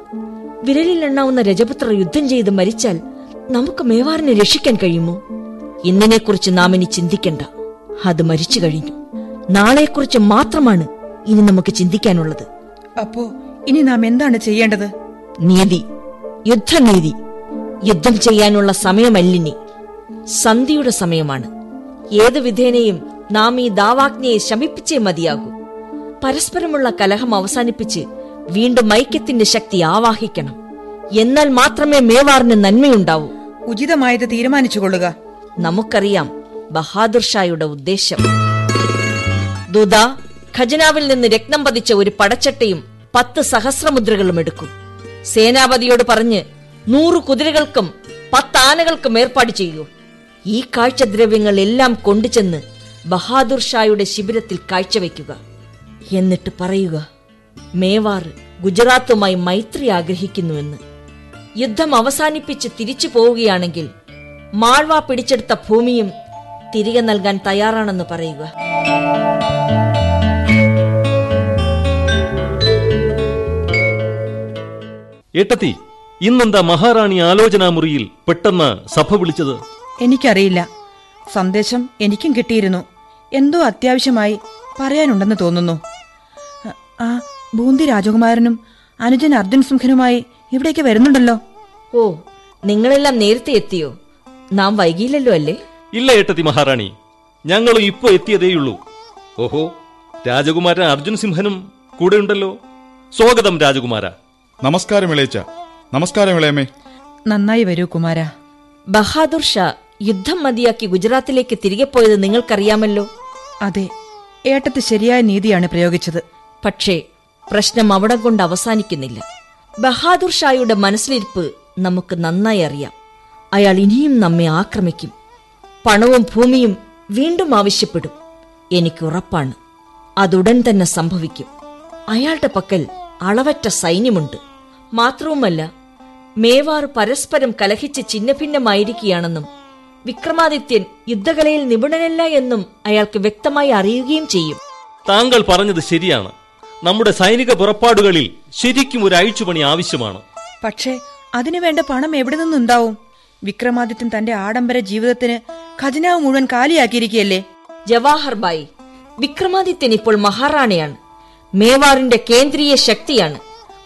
[SPEAKER 3] വിരലിലെണ്ണാവുന്ന രജപുത്ര യുദ്ധം ചെയ്ത് മരിച്ചാൽ നമുക്ക് മേവാറിനെ രക്ഷിക്കാൻ കഴിയുമോ? ഇന്നിനെക്കുറിച്ച് നാം ഇനി ചിന്തിക്കണ്ട. അത് മരിച്ചു കഴിഞ്ഞു. നാളെക്കുറിച്ച് മാത്രമാണ് ഇനി നമുക്ക് ചിന്തിക്കാനുള്ളത്.
[SPEAKER 11] അപ്പോ ഇനി നാം എന്താണ് ചെയ്യേണ്ടത്?
[SPEAKER 3] നീതി. യുദ്ധനീതി. യുദ്ധം ചെയ്യാനുള്ള സമയമല്ലിനി. സന്ധിയുടെ സമയമാണ്. ഏത് വിധേനയും നാം ഈ ദാവാജ്ഞയെ ശമിപ്പിച്ചേ മതിയാകൂ. പരസ്പരമുള്ള കലഹം അവസാനിപ്പിച്ച് വീണ്ടും ഐക്യത്തിന്റെ ശക്തി ആവാഹിക്കണം. എന്നാൽ മാത്രമേ മേവാറിന് നന്മയുണ്ടാവൂ.
[SPEAKER 11] ഉചിതമായത് തീരുമാനിച്ചുകൊള്ളുക.
[SPEAKER 3] നമുക്കറിയാം ബഹാദുർ ഷായുടെ ഉദ്ദേശം. ദുദ ഖജനാവിൽ നിന്ന് രക്തം പതിച്ച ഒരു പടച്ചട്ടയും പത്ത് സഹസ്രമുദ്രകളും എടുക്കും. സേനാപതിയോട് പറഞ്ഞ് നൂറു കുതിരകൾക്കും പത്ത് ആനകൾക്കും ഏർപ്പാട് ചെയ്യൂ. ഈ കാഴ്ചദ്രവ്യങ്ങൾ എല്ലാം കൊണ്ടുചെന്ന് ബഹാദുർ ഷായുടെ ശിബിരത്തിൽ കാഴ്ചവെക്കുക എന്നിട്ട് പറയുക മേവാർ ഗുജറാത്തുമായി മൈത്രി ആഗ്രഹിക്കുന്നുവെന്ന്. യുദ്ധം അവസാനിപ്പിച്ച് തിരിച്ചു പോവുകയാണെങ്കിൽ മാൾവ പിടിച്ചെടുത്ത ഭൂമിയും തിരികെ നൽകാൻ തയ്യാറാണെന്ന് പറയുക.
[SPEAKER 9] ഏട്ടത്തി ഇന്നെന്താ മഹാറാണി ആലോചനാ മുറിയിൽ പെട്ടെന്ന് സഭ വിളിച്ചത്?
[SPEAKER 11] എനിക്കറിയില്ല. സന്ദേശം എനിക്കും കിട്ടിയിരുന്നു. എന്തോ അത്യാവശ്യമായി പറയാനുണ്ടെന്ന് തോന്നുന്നു. ആ ബൂന്തി രാജകുമാരനും അനുജൻ അർജുൻ സിംഹനുമായി ഇവിടേക്ക് വരുന്നുണ്ടല്ലോ.
[SPEAKER 3] ഓ നിങ്ങളെല്ലാം നേരത്തെ എത്തിയോ? നാം വൈകിയില്ലല്ലോ അല്ലേ?
[SPEAKER 9] ഇല്ല ഏട്ടത്തി മഹാറാണി. ഞങ്ങളും ഇപ്പോ എത്തിയതേയുള്ളൂ. ഓഹോ രാജകുമാരൻ അർജുൻ സിംഹനും കൂടെ ഉണ്ടല്ലോ. സ്വാഗതം രാജകുമാര.
[SPEAKER 12] നമസ്കാരം ഇളയച്ച. നമസ്കാരം ഇളയമ്മേ
[SPEAKER 11] നന്നായി വരൂ കുമാര.
[SPEAKER 3] ബഹാദൂർ ഷാ യുദ്ധം മതിയാക്കി ഗുജറാത്തിലേക്ക് തിരികെ പോയത് നിങ്ങൾക്കറിയാമല്ലോ?
[SPEAKER 11] അതെ ഏട്ടത്തി ശരിയായ നീതിയാണ് പ്രയോഗിച്ചത്.
[SPEAKER 3] പക്ഷേ പ്രശ്നം അവിടെ കൊണ്ട് അവസാനിക്കുന്നില്ല. ബഹാദൂർ ഷായുടെ മനസ്സിലിരിപ്പ് നമുക്ക് നന്നായി അറിയാം. അയാൾ ഇനിയും നമ്മെ ആക്രമിക്കും. പണവും ഭൂമിയും വീണ്ടും ആവശ്യപ്പെടും. എനിക്ക് ഉറപ്പാണ്. അതുടൻ തന്നെ സംഭവിക്കും. അയാളുടെ പക്കൽ അളവറ്റ സൈന്യമുണ്ട്. മാത്രവുമല്ല മേവാർ പരസ്പരം കലഹിച്ച് ചിഹ്നഭിന്നമായിരിക്കുകയാണെന്നും വിക്രമാദിത്യൻ യുദ്ധകലയിൽ നിപുണനല്ല എന്നും അയാൾക്ക് വ്യക്തമായി അറിയുകയും ചെയ്യും.
[SPEAKER 9] താങ്കൾ പറഞ്ഞത് ശരിയാണ്. നമ്മുടെ സൈനിക പുറപ്പാടുകളിൽ ശരിക്കും ഒരു അഴിച്ചുപണി ആവശ്യമാണ്.
[SPEAKER 11] പക്ഷേ അതിനുവേണ്ട പണം എവിടെ നിന്നുണ്ടാവും? വിക്രമാദിത്യൻ തന്റെ ആഡംബര ജീവിതത്തിന് ഖജനാവ് മുഴുവൻ കാലിയാക്കിയിരിക്കുകയല്ലേ?
[SPEAKER 3] ജവാഹർ ബായി വിക്രമാദിത്യൻ ഇപ്പോൾ മഹാറാണിയാണ്. മേവാറിന്റെ കേന്ദ്രീയ ശക്തിയാണ്.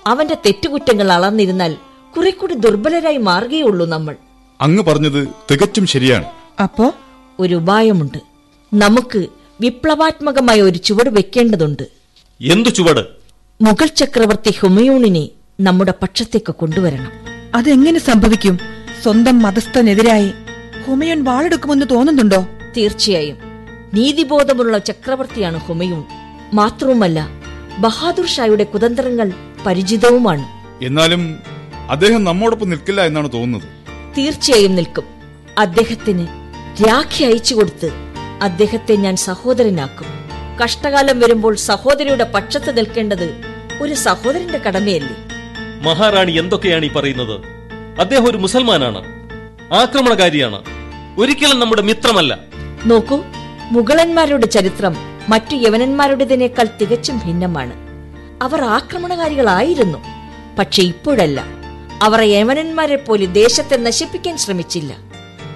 [SPEAKER 3] അവന്റെ തെറ്റുകുറ്റങ്ങൾ അളന്നിരുന്നാൽ കുറെ കൂടി ദുർബലരായി മാറുകയുള്ളൂ നമ്മൾ.
[SPEAKER 12] അങ്ങ് പറഞ്ഞത് തികച്ചും ശരിയാണ്.
[SPEAKER 11] അപ്പോ?
[SPEAKER 3] ഒരു ഉപായമുണ്ട്. നമുക്ക് വിപ്ലവാത്മകമായ ഒരു ചുവട് വെക്കേണ്ടതുണ്ട്.
[SPEAKER 9] എന്തു ചുവട്?
[SPEAKER 3] മുഗൾ ചക്രവർത്തി ഹുമയൂണിനെ നമ്മുടെ പക്ഷത്തേക്ക് കൊണ്ടുവരണം.
[SPEAKER 11] അതെങ്ങനെ സംഭവിക്കും? സ്വന്തം മതസ്ഥനെതിരായി ഹുമയൂൺ വാളെടുക്കുമെന്ന് തോന്നുന്നുണ്ടോ?
[SPEAKER 3] തീർച്ചയായും. നീതിബോധമുള്ള ചക്രവർത്തിയാണ് ഹുമയൂൺ. മാത്രവുമല്ല ബഹാദൂർ ഷായുടെ കുതന്ത്രങ്ങൾ പരിചിതവുമാണ്.
[SPEAKER 12] എന്നാലും അദ്ദേഹം നമ്മോടൊപ്പം നിൽക്കില്ല എന്നാണ് തോന്നുന്നത്.
[SPEAKER 3] തീർച്ചയായും നിൽക്കും. അദ്ദേഹത്തിന് രാഖി അയച്ചു കൊടുത്ത് അദ്ദേഹത്തെ ഞാൻ സഹോദരനാക്കും. കഷ്ടകാലം വരുമ്പോൾ സഹോദരിയുടെ പക്ഷത്ത് നിൽക്കേണ്ടത് ഒരു സഹോദരന്റെ കടമയല്ലേ?
[SPEAKER 9] മഹാറാണി എന്തൊക്കെയാണ് ഈ പറയുന്നത്? അദ്ദേഹം ഒരു മുസൽമാനാണ്. ആക്രമണകാരിയാണ്. ഒരിക്കലും നമ്മുടെ മിത്രമല്ല.
[SPEAKER 3] നോക്കൂ മുഗളന്മാരുടെ ചരിത്രം മറ്റു യവനന്മാരുടേതിനേക്കാൾ തികച്ചും ഭിന്നമാണ്. അവർ ആക്രമണകാരികളായിരുന്നു പക്ഷെ ഇപ്പോഴല്ല. അവർ യവനന്മാരെ പോലെ ദേശത്തെ നശിപ്പിക്കാൻ ശ്രമിച്ചില്ല.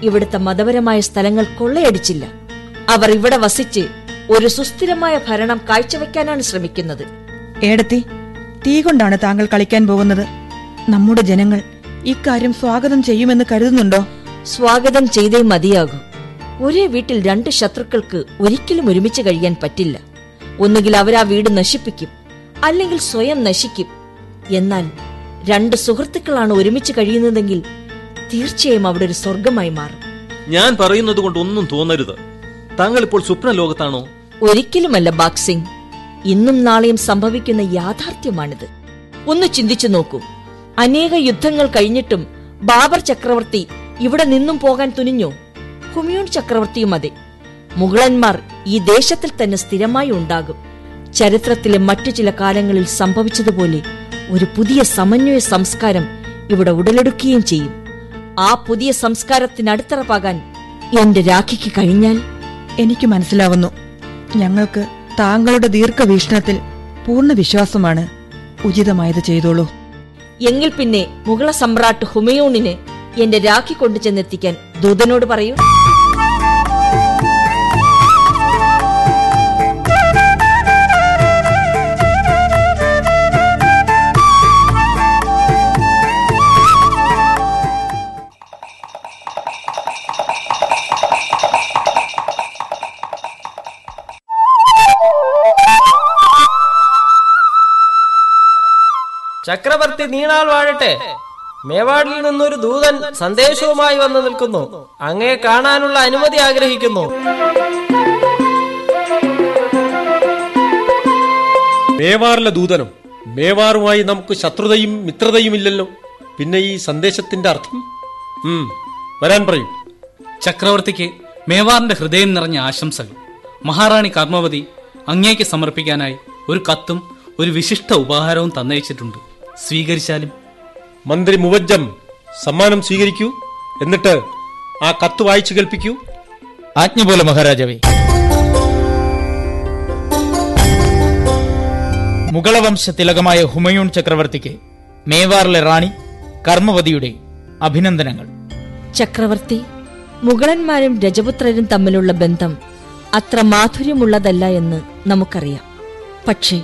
[SPEAKER 3] ഇവിടുത്തെ മതപരമായ സ്ഥലങ്ങൾ കൊള്ളയടിച്ചില്ല. അവർ ഇവിടെ വസിച്ച് ഒരു സുസ്ഥിരമായ ഭരണം കാഴ്ചവെക്കാനാണ് ശ്രമിക്കുന്നത്.
[SPEAKER 11] ഏടത്തി തീ കൊണ്ടാണ് താങ്കൾ കളിക്കാൻ പോകുന്നത്. നമ്മുടെ ജനങ്ങൾ ഇക്കാര്യം സ്വാഗതം ചെയ്യുമെന്ന് കരുതുന്നുണ്ടോ?
[SPEAKER 3] സ്വാഗതം ചെയ്തേ മതിയാകൂ. ഒരേ വീട്ടിൽ രണ്ട് ശത്രുക്കൾക്ക് ഒരിക്കലും ഒരുമിച്ച് കഴിയാൻ പറ്റില്ല. ഒന്നുകിൽ അവരാ വീട് നശിപ്പിക്കും അല്ലെങ്കിൽ സ്വയം നശിക്കും. എന്നാൽ രണ്ട് സുഹൃത്തുക്കളാണ് ഒരുമിച്ച് കഴിയുന്നതെങ്കിൽ തീർച്ചയായും അവിടെ ഒരു സ്വർഗമായി മാറും.
[SPEAKER 9] ഞാൻ പറയുന്നത് കൊണ്ട് ഒന്നും തോന്നരുത്. താങ്കൾ ഇപ്പോൾ സ്വപ്ന ലോകത്താണോ
[SPEAKER 3] ഒരിക്കലുമല്ല ബാക്സിംഗ്. ഇന്നും നാളെയും സംഭവിക്കുന്ന യാഥാർത്ഥ്യമാണിത്. ഒന്ന് ചിന്തിച്ചു നോക്കൂ. അനേക യുദ്ധങ്ങൾ കഴിഞ്ഞിട്ടും ബാബർ ചക്രവർത്തി ഇവിടെ നിന്നും പോകാൻ തുനിഞ്ഞോ. ഹുമിയൂൺ ചക്രവർത്തിയും അതെ. മുഗളന്മാർ ഈ ദേശത്തിൽ തന്നെ സ്ഥിരമായി ഉണ്ടാകും. ചരിത്രത്തിലെ മറ്റു ചില കാലങ്ങളിൽ സംഭവിച്ചതുപോലെ ഒരു പുതിയ സമന്വയ സംസ്കാരം ഇവിടെ ഉടലെടുക്കുകയും ചെയ്യും. ആ പുതിയ സംസ്കാരത്തിന് അടിത്തറ എന്റെ രാഖിക്ക് കഴിഞ്ഞാൽ
[SPEAKER 11] എനിക്ക് മനസ്സിലാവുന്നു. ഞങ്ങൾക്ക് താങ്കളുടെ ദീർഘവീക്ഷണത്തിൽ പൂർണ വിശ്വാസമാണ് ഉചിതമായത് ചെയ്തോളൂ.
[SPEAKER 3] എങ്കിൽ പിന്നെ മുഗള സമ്രാട്ട് ഹുമയൂണിന് എന്റെ രാഖി കൊണ്ടു ചെന്നെത്തിക്കാൻ ദൂതനോട് പറയൂ.
[SPEAKER 13] ചക്രവർത്തി നീണാൾ വാഴട്ടെ. മേവാടിൽ നിന്നൊരു ദൂതൻ സന്ദേശവുമായി വന്നു നിൽക്കുന്നു. അങ്ങയെ കാണാനുള്ള അനുമതി ആഗ്രഹിക്കുന്നു.
[SPEAKER 2] മേവാറിലെ ദൂതനും മേവാറുമായി നമുക്ക് ശത്രുതയും മിത്രതയും ഇല്ലല്ലോ. പിന്നെ ഈ സന്ദേശത്തിന്റെ അർത്ഥം? വരാൻ പറയൂ.
[SPEAKER 7] ചക്രവർത്തിക്ക് മേവാറിന്റെ ഹൃദയം നിറഞ്ഞ ആശംസകൾ. മഹാറാണി കർമ്മവതി അങ്ങേക്ക് സമർപ്പിക്കാനായി ഒരു കത്തും ഒരു വിശിഷ്ട ഉപഹാരവും തന്നയച്ചിട്ടുണ്ട്. സ്വീകരിച്ചാലും.
[SPEAKER 2] മന്ത്രി മുവജ്ജം സമ്മാനം സ്വീകരിക്കൂ. എന്നിട്ട് ആ കത്ത് വായിച്ചു കേൾപ്പിക്കൂ.
[SPEAKER 10] ആജ്ഞ പോലെ മഹാരാജാവേ. മുഗളവംശ തിലകമായ ഹുമയൂൺ ചക്രവർത്തിക്ക് മേവാറിലെ റാണി കർമ്മവതിയുടെ അഭിനന്ദനങ്ങൾ.
[SPEAKER 3] ചക്രവർത്തി മുഗളന്മാരും രജപുത്രരും തമ്മിലുള്ള ബന്ധം അത്ര മാധുര്യമുള്ളതല്ല എന്ന് നമുക്കറിയാം. പക്ഷേ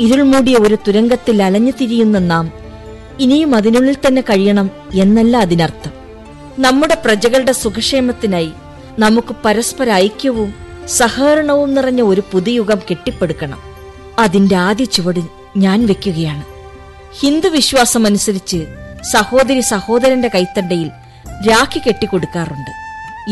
[SPEAKER 3] ഇരുൾ മൂടിയ ഒരു തുരങ്കത്തിൽ അലഞ്ഞു തിരിയുന്ന നാം ഇനിയും അതിനുള്ളിൽ തന്നെ കഴിയണം എന്നല്ല അതിനർത്ഥം. നമ്മുടെ പ്രജകളുടെ സുഖക്ഷേമത്തിനായി നമുക്ക് പരസ്പര ഐക്യവും സഹകരണവും നിറഞ്ഞ ഒരു പുതുയുഗം കെട്ടിപ്പടുക്കണം. അതിന്റെ ആദ്യ ചുവട് ഞാൻ വെക്കുകയാണ്. ഹിന്ദു വിശ്വാസമനുസരിച്ച് സഹോദരി സഹോദരന്റെ കൈത്തണ്ടയിൽ രാഖി കെട്ടിക്കൊടുക്കാറുണ്ട്.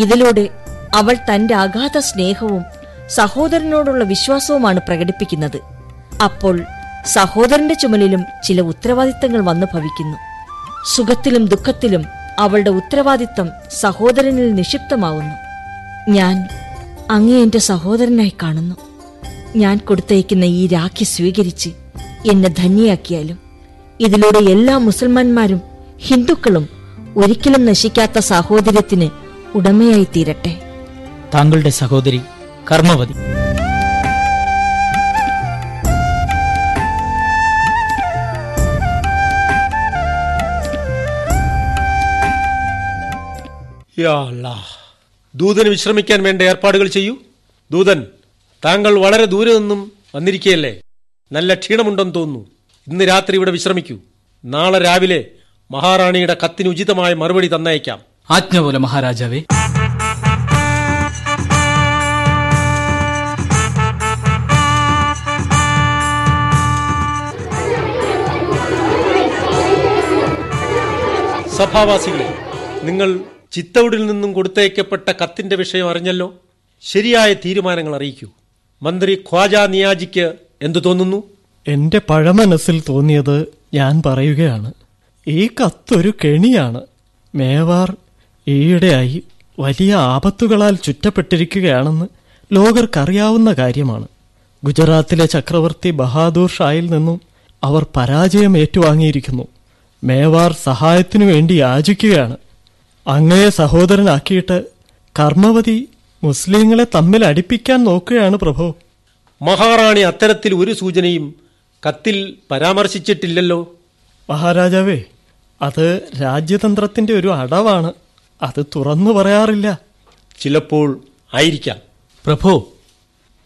[SPEAKER 3] ഇതിലൂടെ അവൾ തന്റെ അഗാധ സ്നേഹവും സഹോദരനോടുള്ള വിശ്വാസവുമാണ് പ്രകടിപ്പിക്കുന്നത്. അപ്പോൾ സഹോദരന്റെ ചുമലിലും ചില ഉത്തരവാദിത്തങ്ങൾ വന്നു ഭവിക്കുന്നു. സുഖത്തിലും ദുഃഖത്തിലും അവളുടെ ഉത്തരവാദിത്തം സഹോദരനിൽ നിക്ഷിപ്തമാവുന്നു. ഞാൻ അങ്ങേ എന്റെ സഹോദരനായി കാണുന്നു. ഞാൻ കൊടുത്തയക്കുന്ന ഈ രാഖി സ്വീകരിച്ച് എന്നെ ധന്യയാക്കിയാലും ഇതിലൂടെ എല്ലാ മുസൽമാന്മാരും ഹിന്ദുക്കളും ഒരിക്കലും നശിക്കാത്ത സാഹോദര്യത്തിന് ഉടമയായി തീരട്ടെ
[SPEAKER 10] താങ്കളുടെ സഹോദരി കർമ്മവതി.
[SPEAKER 2] ദൂതന് വിശ്രമിക്കാൻ വേണ്ട ഏർപ്പാടുകൾ ചെയ്യൂ. ദൂതൻ താങ്കൾ വളരെ ദൂരെ നിന്നും വന്നിരിക്കുകയല്ലേ? നല്ല ക്ഷീണമുണ്ടെന്ന് തോന്നുന്നു. ഇന്ന് രാത്രി ഇവിടെ വിശ്രമിക്കൂ. നാളെ രാവിലെ മഹാറാണിയുടെ കത്തിന് ഉചിതമായ മറുപടി തന്നയക്കാം.
[SPEAKER 7] ആജ്ഞ പോലെ മഹാരാജാവേ.
[SPEAKER 2] സഭാവാസികളെ നിങ്ങൾ ചിത്തൌഡിൽ നിന്നും കൊടുത്തയക്കപ്പെട്ട കത്തിന്റെ വിഷയം അറിഞ്ഞല്ലോ? ശരിയായ തീരുമാനങ്ങൾ അറിയിക്കൂ. മന്ത്രി ഖ്വാജ നിയാജിക്ക് എന്തു തോന്നുന്നു?
[SPEAKER 8] എന്റെ പഴമനസ്സിൽ തോന്നിയത് ഞാൻ പറയുകയാണ്. ഈ കത്തൊരു കെണിയാണ്. മേവാർ ഈയിടെയായി വലിയ ആപത്തുകളാൽ ചുറ്റപ്പെട്ടിരിക്കുകയാണെന്ന് ലോകർക്കറിയാവുന്ന കാര്യമാണ്. ഗുജറാത്തിലെ ചക്രവർത്തി ബഹാദൂർ ഷായിൽ നിന്നും അവർ പരാജയം ഏറ്റുവാങ്ങിയിരിക്കുന്നു. മേവാർ സഹായത്തിനു വേണ്ടി യാചിക്കുകയാണ്. അങ്ങയെ സഹോദരനാക്കിയിട്ട് കർമ്മവതി മുസ്ലിങ്ങളെ തമ്മിൽ അടിപ്പിക്കാൻ നോക്കുകയാണ് പ്രഭു.
[SPEAKER 2] മഹാറാണി അത്തരത്തിൽ ഒരു സൂചനയും കത്തിൽ പരാമർശിച്ചിട്ടില്ലല്ലോ.
[SPEAKER 8] മഹാരാജാവേ അത് രാജ്യതന്ത്രത്തിന്റെ ഒരു അടവാണ്. അത് തുറന്നു പറയാറില്ല.
[SPEAKER 2] ചിലപ്പോൾ ആയിരിക്കാം.
[SPEAKER 7] പ്രഭോ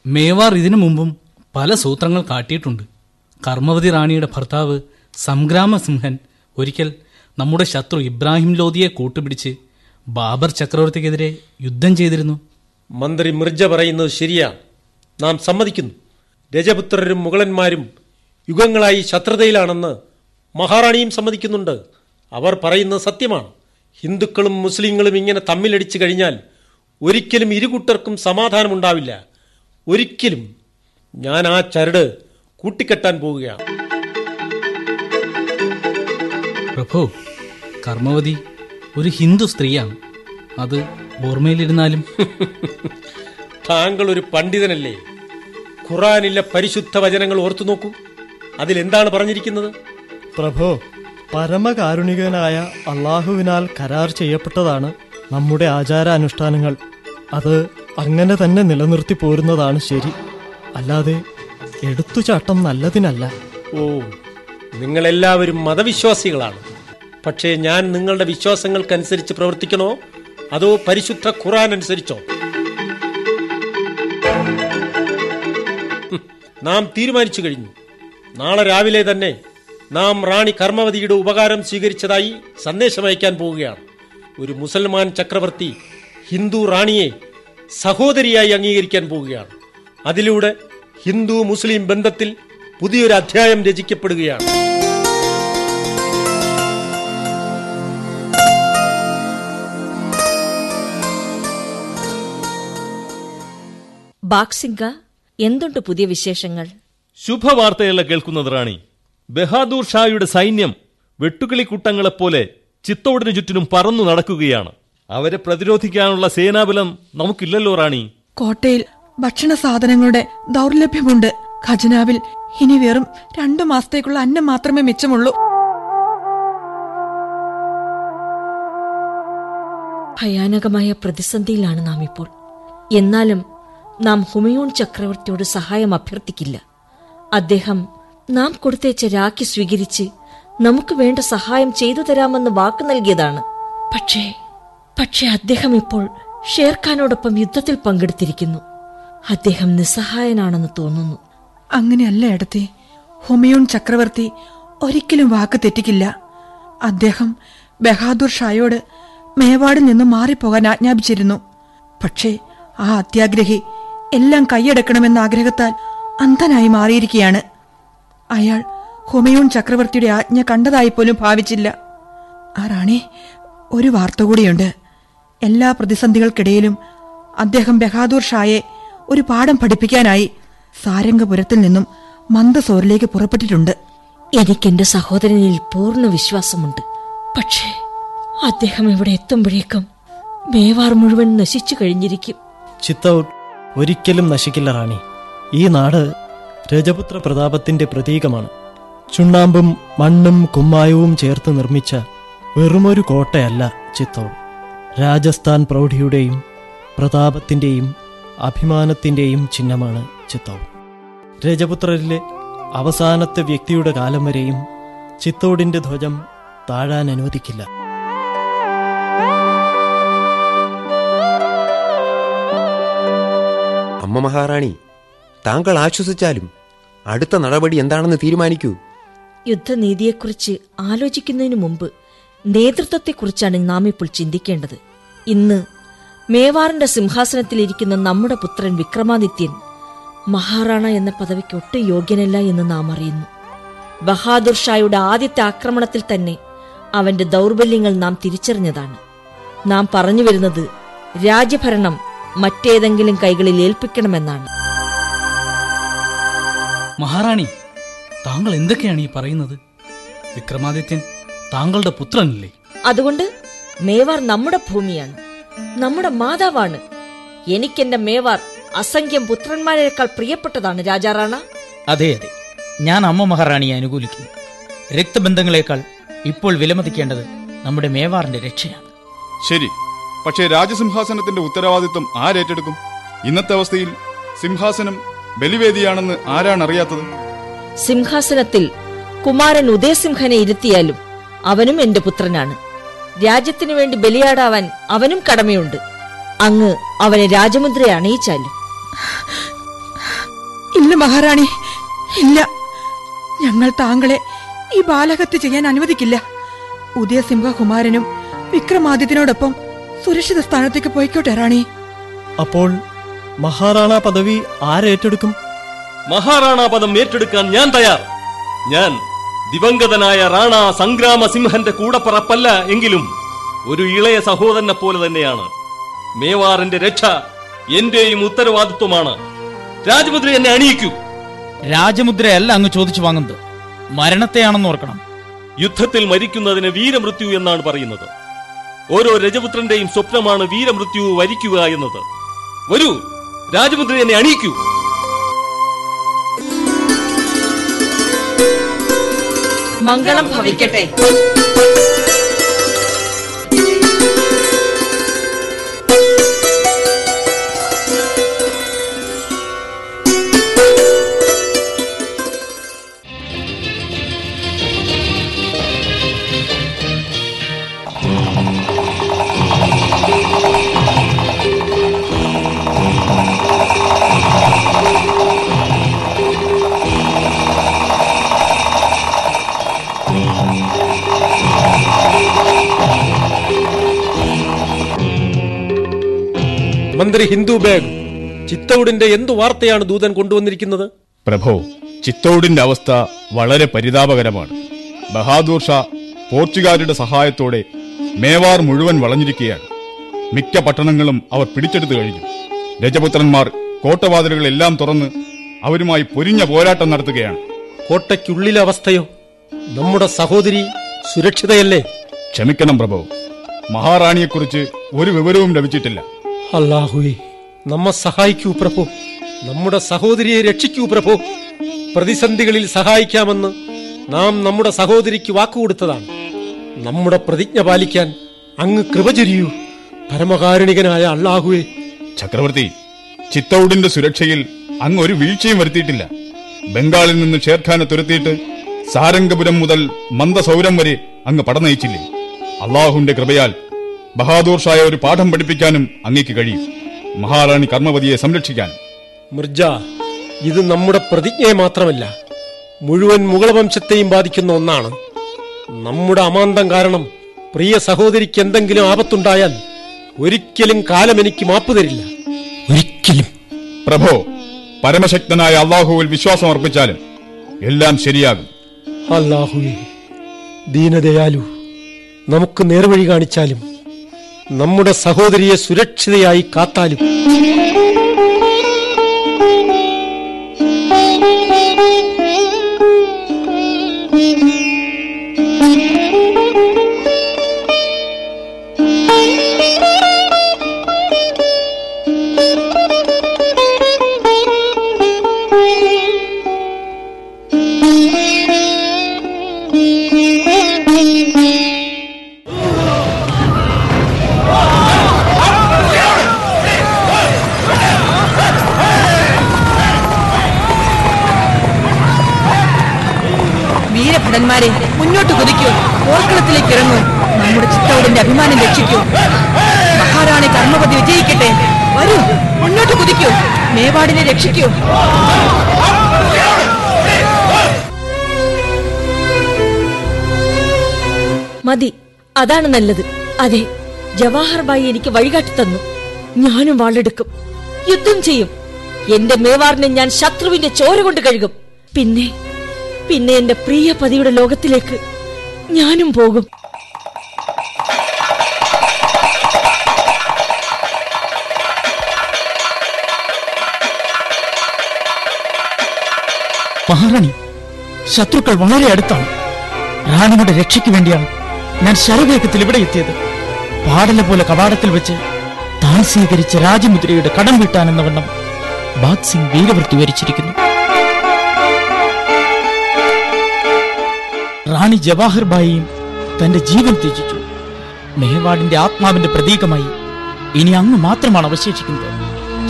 [SPEAKER 7] മേവാർ ഇതിനു മുമ്പും പല സൂത്രങ്ങൾ കാട്ടിയിട്ടുണ്ട്. കർമ്മവതി റാണിയുടെ ഭർത്താവ് സംഗ്രാമസിംഹൻ ഒരിക്കൽ നമ്മുടെ ശത്രു ഇബ്രാഹിം ലോധിയെ കൂട്ടുപിടിച്ച് ബാബർ ചക്രവർത്തിക്കെതിരെ യുദ്ധം ചെയ്തിരുന്നു.
[SPEAKER 2] മന്ത്രി മിർജ പറയുന്നത് ശരിയാ. നാം സമ്മതിക്കുന്നു. രജപുത്രരും മുഗളന്മാരും യുഗങ്ങളായി ശത്രുതയിലാണെന്ന് മഹാറാണിയും സമ്മതിക്കുന്നുണ്ട്. അവർ പറയുന്നത് സത്യമാണ്. ഹിന്ദുക്കളും മുസ്ലിങ്ങളും ഇങ്ങനെ തമ്മിലടിച്ചു കഴിഞ്ഞാൽ ഒരിക്കലും ഇരുകൂട്ടർക്കും സമാധാനമുണ്ടാവില്ല. ഒരിക്കലും ഞാൻ ആ ചരട് കൂട്ടിക്കെട്ടാൻ പോവുകയാണ്.
[SPEAKER 7] പ്രഭു കർമ്മവതി ഒരു ഹിന്ദു സ്ത്രീയാണ്. അത് ഓർമ്മയിലിരുന്നാലും.
[SPEAKER 2] താങ്കൾ ഒരു പണ്ഡിതനല്ലേ? ഖുറാനിലെ പരിശുദ്ധ വചനങ്ങൾ ഓർത്തു നോക്കൂ. അതിലെന്താണ് പറഞ്ഞിരിക്കുന്നത്?
[SPEAKER 8] പ്രഭു പരമകാരുണികനായ അള്ളാഹുവിനാൽ കരാർ ചെയ്യപ്പെട്ടതാണ് നമ്മുടെ ആചാരാനുഷ്ഠാനങ്ങൾ. അത് അങ്ങനെ തന്നെ നിലനിർത്തി പോരുന്നതാണ് ശരി. അല്ലാതെ എടുത്തുചാട്ടം നല്ലതിനല്ല.
[SPEAKER 2] ഓ നിങ്ങളെല്ലാവരും മതവിശ്വാസികളാണ്. പക്ഷേ ഞാൻ നിങ്ങളുടെ വിശ്വാസങ്ങൾക്കനുസരിച്ച് പ്രവർത്തിക്കണോ? അതോ പരിശുദ്ധ ഖുറാൻ അനുസരിച്ചോ? നാം തീരുമാനിച്ചു കഴിഞ്ഞു. നാളെ രാവിലെ തന്നെ നാം റാണി കർമ്മവതിയുടെ ഉപകാരം സ്വീകരിച്ചതായി സന്ദേശം അയക്കാൻ പോവുകയാണ്. ഒരു മുസൽമാൻ ചക്രവർത്തി ഹിന്ദു റാണിയെ സഹോദരിയായി അംഗീകരിക്കാൻ പോവുകയാണ്. അതിലൂടെ ഹിന്ദു മുസ്ലിം ബന്ധത്തിൽ പുതിയൊരു അധ്യായം രചിക്കപ്പെടുകയാണ്.
[SPEAKER 3] ബാക്സിംഗ എന്തുണ്ട് പുതിയ വിശേഷങ്ങൾ?
[SPEAKER 9] ശുഭവാർത്തയല്ല കേൾക്കുന്നത് റാണി. ബഹാദൂർ ഷായുടെ സൈന്യം വെട്ടുകിളി കൂട്ടങ്ങളെപ്പോലെ ചിത്തോടിനു ചുറ്റിനും പറന്നു നടക്കുകയാണ്. അവരെ പ്രതിരോധിക്കാനുള്ള സേനാബലം നമുക്കില്ലല്ലോ റാണി.
[SPEAKER 11] കോട്ടയിൽ ഭക്ഷണ സാധനങ്ങളുടെ ദൗർലഭ്യമുണ്ട്. ഖജനാവിൽ ഇനി വെറും രണ്ടു മാസത്തേക്കുള്ള അന്നം മാത്രമേ മിച്ചമുള്ളൂ.
[SPEAKER 3] ഭയാനകമായ പ്രതിസന്ധിയിലാണ് നാം ഇപ്പോൾ. എന്നാലും നാം ഹുമയൂൺ ചക്രവർത്തിയോട് സഹായം അഭ്യർത്ഥിക്കില്ല. അദ്ദേഹം നാം കൊടുത്തേച്ച രാഖി സ്വീകരിച്ച് നമുക്ക് വേണ്ട സഹായം ചെയ്തു തരാമെന്ന് വാക്ക് നൽകിയതാണ്. പക്ഷേ പക്ഷേ അദ്ദേഹം ഇപ്പോൾ ഷേർഖാനോടൊപ്പം യുദ്ധത്തിൽ പങ്കെടുത്തിരിക്കുന്നു. അദ്ദേഹം നിസ്സഹായനാണെന്ന് തോന്നുന്നു.
[SPEAKER 11] അങ്ങനെയല്ല എടത്തി ഹുമയൂൺ ചക്രവർത്തി ഒരിക്കലും വാക്ക് തെറ്റിക്കില്ല. അദ്ദേഹം ബഹാദൂർ ഷായോട് മേവാടിൽ നിന്ന് മാറിപ്പോകാൻ ആജ്ഞാപിച്ചിരുന്നു. പക്ഷേ ആ അത്യാഗ്രഹി എല്ലാം കൈയടക്കണമെന്ന ആഗ്രഹത്താൽ അന്ധനായി മാറിയിരിക്കുകയാണ്. അയാൾ ഹുമയൂൺ ചക്രവർത്തിയുടെ ആജ്ഞ കണ്ടതായി പോലും ഭാവിച്ചില്ല. ആ റാണി ഒരു വാർത്ത കൂടിയുണ്ട്. എല്ലാ പ്രതിസന്ധികൾക്കിടയിലും അദ്ദേഹം ബഹാദൂർ ഷായെ ഒരു പാഠം പഠിപ്പിക്കാനായി സാരംഗപുരത്തിൽ നിന്നും മന്ദസോറിലേക്ക് പുറപ്പെട്ടിട്ടുണ്ട്.
[SPEAKER 3] എനിക്കെന്റെ സഹോദരനിൽ പൂർണ വിശ്വാസമുണ്ട്. പക്ഷേ അദ്ദേഹം ഇവിടെ എത്തുമ്പോഴേക്കും മേവാർ മുഴുവൻ നശിച്ചു കഴിഞ്ഞിരിക്കും.
[SPEAKER 8] ചിത്തൌട്ട് ഒരിക്കലും നശിക്കില്ല റാണി. ഈ നാട് രജപുത്ര പ്രതാപത്തിന്റെ പ്രതീകമാണ്. ചുണ്ണാമ്പും മണ്ണും കുമ്മായവും ചേർത്ത് നിർമ്മിച്ച വെറുമൊരു കോട്ടയല്ല ചിത്തോൾ. രാജസ്ഥാൻ പ്രൗഢിയുടെയും പ്രതാപത്തിന്റെയും അഭിമാനത്തിന്റെയും ചിഹ്നമാണ് ചിത്തോൾ. രജപുത്രരിലെ അവസാനത്തെ വ്യക്തിയുടെ കാലം വരെയും ചിത്തോടിന്റെ ധ്വജം താഴാൻ അനുവദിക്കില്ല.
[SPEAKER 6] അമ്മ മഹാറാണി താങ്കൾ ആശ്വസിച്ചാലും അടുത്ത നടപടി എന്താണെന്ന് തീരുമാനിക്കൂ.
[SPEAKER 3] യുദ്ധനീതിയെക്കുറിച്ച് ആലോചിക്കുന്നതിനു മുമ്പ് നേതൃത്വത്തെക്കുറിച്ചാണ് നാം ഇപ്പോൾ ചിന്തിക്കേണ്ടത്. ഇന്ന് മേവാറിന്റെ സിംഹാസനത്തിലിരിക്കുന്ന നമ്മുടെ പുത്രൻ വിക്രമാദിത്യൻ മഹാറാണ എന്ന പദവിക്ക് ഒട്ടും യോഗ്യനല്ല എന്ന് നാം അറിയുന്നു. ബഹാദുർ ഷായുടെ ആദ്യത്തെ ആക്രമണത്തിൽ തന്നെ അവന്റെ ദൗർബല്യങ്ങൾ നാം തിരിച്ചറിഞ്ഞതാണ്. നാം പറഞ്ഞു വരുന്നത് രാജ്യഭരണം മറ്റേതെങ്കിലും കൈകളിൽ ഏൽപ്പിക്കണമെന്നാണ്.
[SPEAKER 7] മഹാറാണി താങ്കൾ എന്തൊക്കെയാണ് ഈ പറയുന്നത്? വിക്രമാദിത്യൻ താങ്കളുടെ പുത്രനല്ലേ?
[SPEAKER 3] അതുകൊണ്ട് മേവാർ നമ്മുടെ ഭൂമിയാണ് നമ്മുടെ മാതാവാണ്. എനിക്കെന്റെ മേവാർ അസംഖ്യം പുത്രന്മാരെക്കാൾ പ്രിയപ്പെട്ടതാണ് രാജാറാണ
[SPEAKER 10] അതെ അതെ. ഞാൻ അമ്മ മഹാറാണിയെ അനുകൂലിക്കുന്നു. രക്തബന്ധങ്ങളെക്കാൾ ഇപ്പോൾ വിലമതിക്കേണ്ടത് നമ്മുടെ മേവാറിന്റെ രക്ഷയാണ്.
[SPEAKER 12] ശരി. പക്ഷേ രാജസിംഹാസനത്തിന്റെ ഉത്തരവാദിത്വം ആരേറ്റെടുക്കും? ഇന്നത്തെ അവസ്ഥയിൽ സിംഹാസനം ബലിവേദിയാണെന്ന് ആരാണ് അറിയാത്തത്
[SPEAKER 3] സിംഹാസനത്തിൽ കുമാരൻ ഉദയസിംഹനെ ഇരുത്തിയാലും അവനും എന്റെ പുത്രനാണ്. രാജ്യത്തിനു വേണ്ടി ബലിയാടാവാൻ അവനും കടമയുണ്ട്. അങ്ങ് അവനെ രാജമുദ്ര അണിയിച്ചാലും.
[SPEAKER 11] ഇല്ല മഹാറാണി ഇല്ല. ഞങ്ങൾ താങ്കളെ ഈ ബാലഹത്യ ചെയ്യാൻ അനുവദിക്കില്ല. ഉദയസിംഹകുമാരനും വിക്രമാദിത്യനോടൊപ്പം സുരക്ഷിത സ്ഥാനത്തേക്ക് പോയിക്കോട്ടെ റാണി.
[SPEAKER 8] അപ്പോൾ മഹാറാണ പദവി ആരേറ്റെടുക്കും
[SPEAKER 9] മഹാറാണ പദം ഏറ്റെടുക്കാൻ ഞാൻ തയ്യാർ. ഞാൻ ദിവംഗതനായ റാണ സംഗ്രാമ സിംഹന്റെ കൂടപ്പറപ്പല്ല എങ്കിലും ഒരു ഇളയ സഹോദരനെ പോലെ തന്നെയാണ്. മേവാറിന്റെ രക്ഷ എന്റെയും ഉത്തരവാദിത്വമാണ്. രാജമുദ്ര എന്നെ അണിയിക്കൂ.
[SPEAKER 10] രാജമുദ്രയല്ല അങ്ങ് ചോദിച്ചു വാങ്ങുന്നത്. മരണത്തെയാണെന്ന് ഓർക്കണം.
[SPEAKER 9] യുദ്ധത്തിൽ മരിക്കുന്നതിന് വീരമൃത്യു എന്നാണ് പറയുന്നത്. ഓരോ രജപുത്രന്റെയും സ്വപ്നമാണ് വീരമൃത്യു വരിക്കുക എന്നത്. വരൂ രാജമുദ്ര എന്നെ അണിയിക്കൂ.
[SPEAKER 3] മംഗളം ഭവിക്കട്ടെ.
[SPEAKER 2] മന്ത്രി ഹിന്ദു ബാഗ്. ചിത്തൌഡിന്റെ എന്തു വാർത്തയാണ് ദൂതൻ കൊണ്ടുവന്നിരിക്കുന്നത്?
[SPEAKER 12] പ്രഭോ ചിത്തോടിന്റെ അവസ്ഥ വളരെ പരിതാപകരമാണ്. ബഹാദൂർ ഷാ പോർച്ചുഗാരുടെ സഹായത്തോടെ മേവാർ മുഴുവൻ വളഞ്ഞിരിക്കുകയാണ്. മിക്ക പട്ടണങ്ങളും അവർ പിടിച്ചെടുത്തു കഴിഞ്ഞു. രജപുത്രന്മാർ കോട്ടവാതിലുകളെല്ലാം തുറന്ന് അവരുമായി പൊരിഞ്ഞ പോരാട്ടം നടത്തുകയാണ്.
[SPEAKER 2] കോട്ടയ്ക്കുള്ളിലെ അവസ്ഥയോ? നമ്മുടെ സഹോദരി സുരക്ഷിതയല്ലേ?
[SPEAKER 12] ക്ഷമിക്കണം പ്രഭോ മഹാറാണിയെക്കുറിച്ച് ഒരു വിവരവും ലഭിച്ചിട്ടില്ല.
[SPEAKER 2] അല്ലാഹുവേ നമ്മെ സഹായിക്കൂ പ്രഭു. നമ്മുടെ സഹോദരിയെ രക്ഷിക്കൂ പ്രഭു. പ്രതിസന്ധികളിൽ സഹായിക്കാമെന്ന് നാം നമ്മുടെ സഹോദരിക്ക് വാക്കുകൊടുത്തതാണ്. നമ്മുടെ പ്രതിജ്ഞ പാലിക്കാൻ അങ്ങ് കൃപ ചൊരിയൂ. പരമകാരുണികനായ അള്ളാഹുവേ
[SPEAKER 12] ചക്രവർത്തി ചിത്തൌഡിന്റെ സുരക്ഷയിൽ അങ്ങ് ഒരു വീഴ്ചയും വരുത്തിയിട്ടില്ല. ബംഗാളിൽ നിന്ന് ഷേർഖാനെ തുരത്തിയിട്ട് സാരംഗപുരം മുതൽ മന്ദസൗരം വരെ അങ്ങ് പടനയിച്ചില്ലേ? അള്ളാഹുവിന്റെ കൃപയാൽ ബഹാദൂർ ഷായ ഒരു പാഠം പഠിപ്പിക്കാനും അങ്ങേക്ക് കഴിയും. മഹാറാണി കർമ്മവതിയെ സംരക്ഷിക്കാൻ.
[SPEAKER 2] മിർജ ഇത് നമ്മുടെ പ്രതിജ്ഞയെ മാത്രമല്ല മുഴുവൻ മുഗൾ വംശത്തെയും ബാധിക്കുന്ന ഒന്നാണ്. നമ്മുടെ അമാന്തം കാരണം പ്രിയ സഹോദരിക്ക് എന്തെങ്കിലും ആപത്തുണ്ടായാൽ ഒരിക്കലും കാലം എനിക്ക് മാപ്പ് തരില്ല. ഒരിക്കലും.
[SPEAKER 12] പ്രഭോ പരമശക്തനായ അള്ളാഹുവിൽ വിശ്വാസം അർപ്പിച്ചാലും എല്ലാം ശരിയാകും.
[SPEAKER 2] അള്ളാഹു ദീനദയാലു നമുക്ക് നേർവഴി കാണിച്ചാലും നമ്മുടെ സഹോദരിയെ സുരക്ഷിതയായി കാത്താലും
[SPEAKER 11] അഭിമാനം രക്ഷിക്കൂ. മഹാറാണി കർമ്മപതി വിജയിക്കട്ടെ. വരൂ മുന്നോട്ട് കുതിക്കൂ. മേവാടിനെ രക്ഷിക്കൂ.
[SPEAKER 3] മതി അതാണ് നല്ലത്. അതെ ജവാഹർ ബായി എനിക്ക് വഴികാട്ടി തന്നു. ഞാനും വാളെടുക്കും. യുദ്ധം ചെയ്യും. എന്റെ മേവാറിനെ ഞാൻ ശത്രുവിന്റെ ചോര കൊണ്ട് കഴുകും. പിന്നെ പിന്നെ എന്റെ പ്രിയ പതിയുടെ ലോകത്തിലേക്ക് ഞാനും പോകും.
[SPEAKER 10] മഹാറാണി. ശത്രുക്കൾ വളരെ അടുത്താണ്. റാണിയുടെ രക്ഷയ്ക്ക് വേണ്ടിയാണ് ഞാൻ ശരവേഗത്തിൽ ഇവിടെ എത്തിയത്. പാടല പോലെ കവാടത്തിൽ വെച്ച് താൻ സ്വീകരിച്ച രാജമുദ്രയുടെ കടം വീട്ടാനെന്ന വണ്ണം ബാഗ് സിംഗ് വീരവൃത്തി വരിച്ചിരിക്കുന്നു. റാണി ജവാഹർ ബായിയും തന്റെ ജീവൻ ത്യജിച്ചു. മേവാടിന്റെ ആത്മാവിന്റെ പ്രതീകമായി ഇനി അങ്ങ് മാത്രമാണ് അവശേഷിക്കുന്നത്.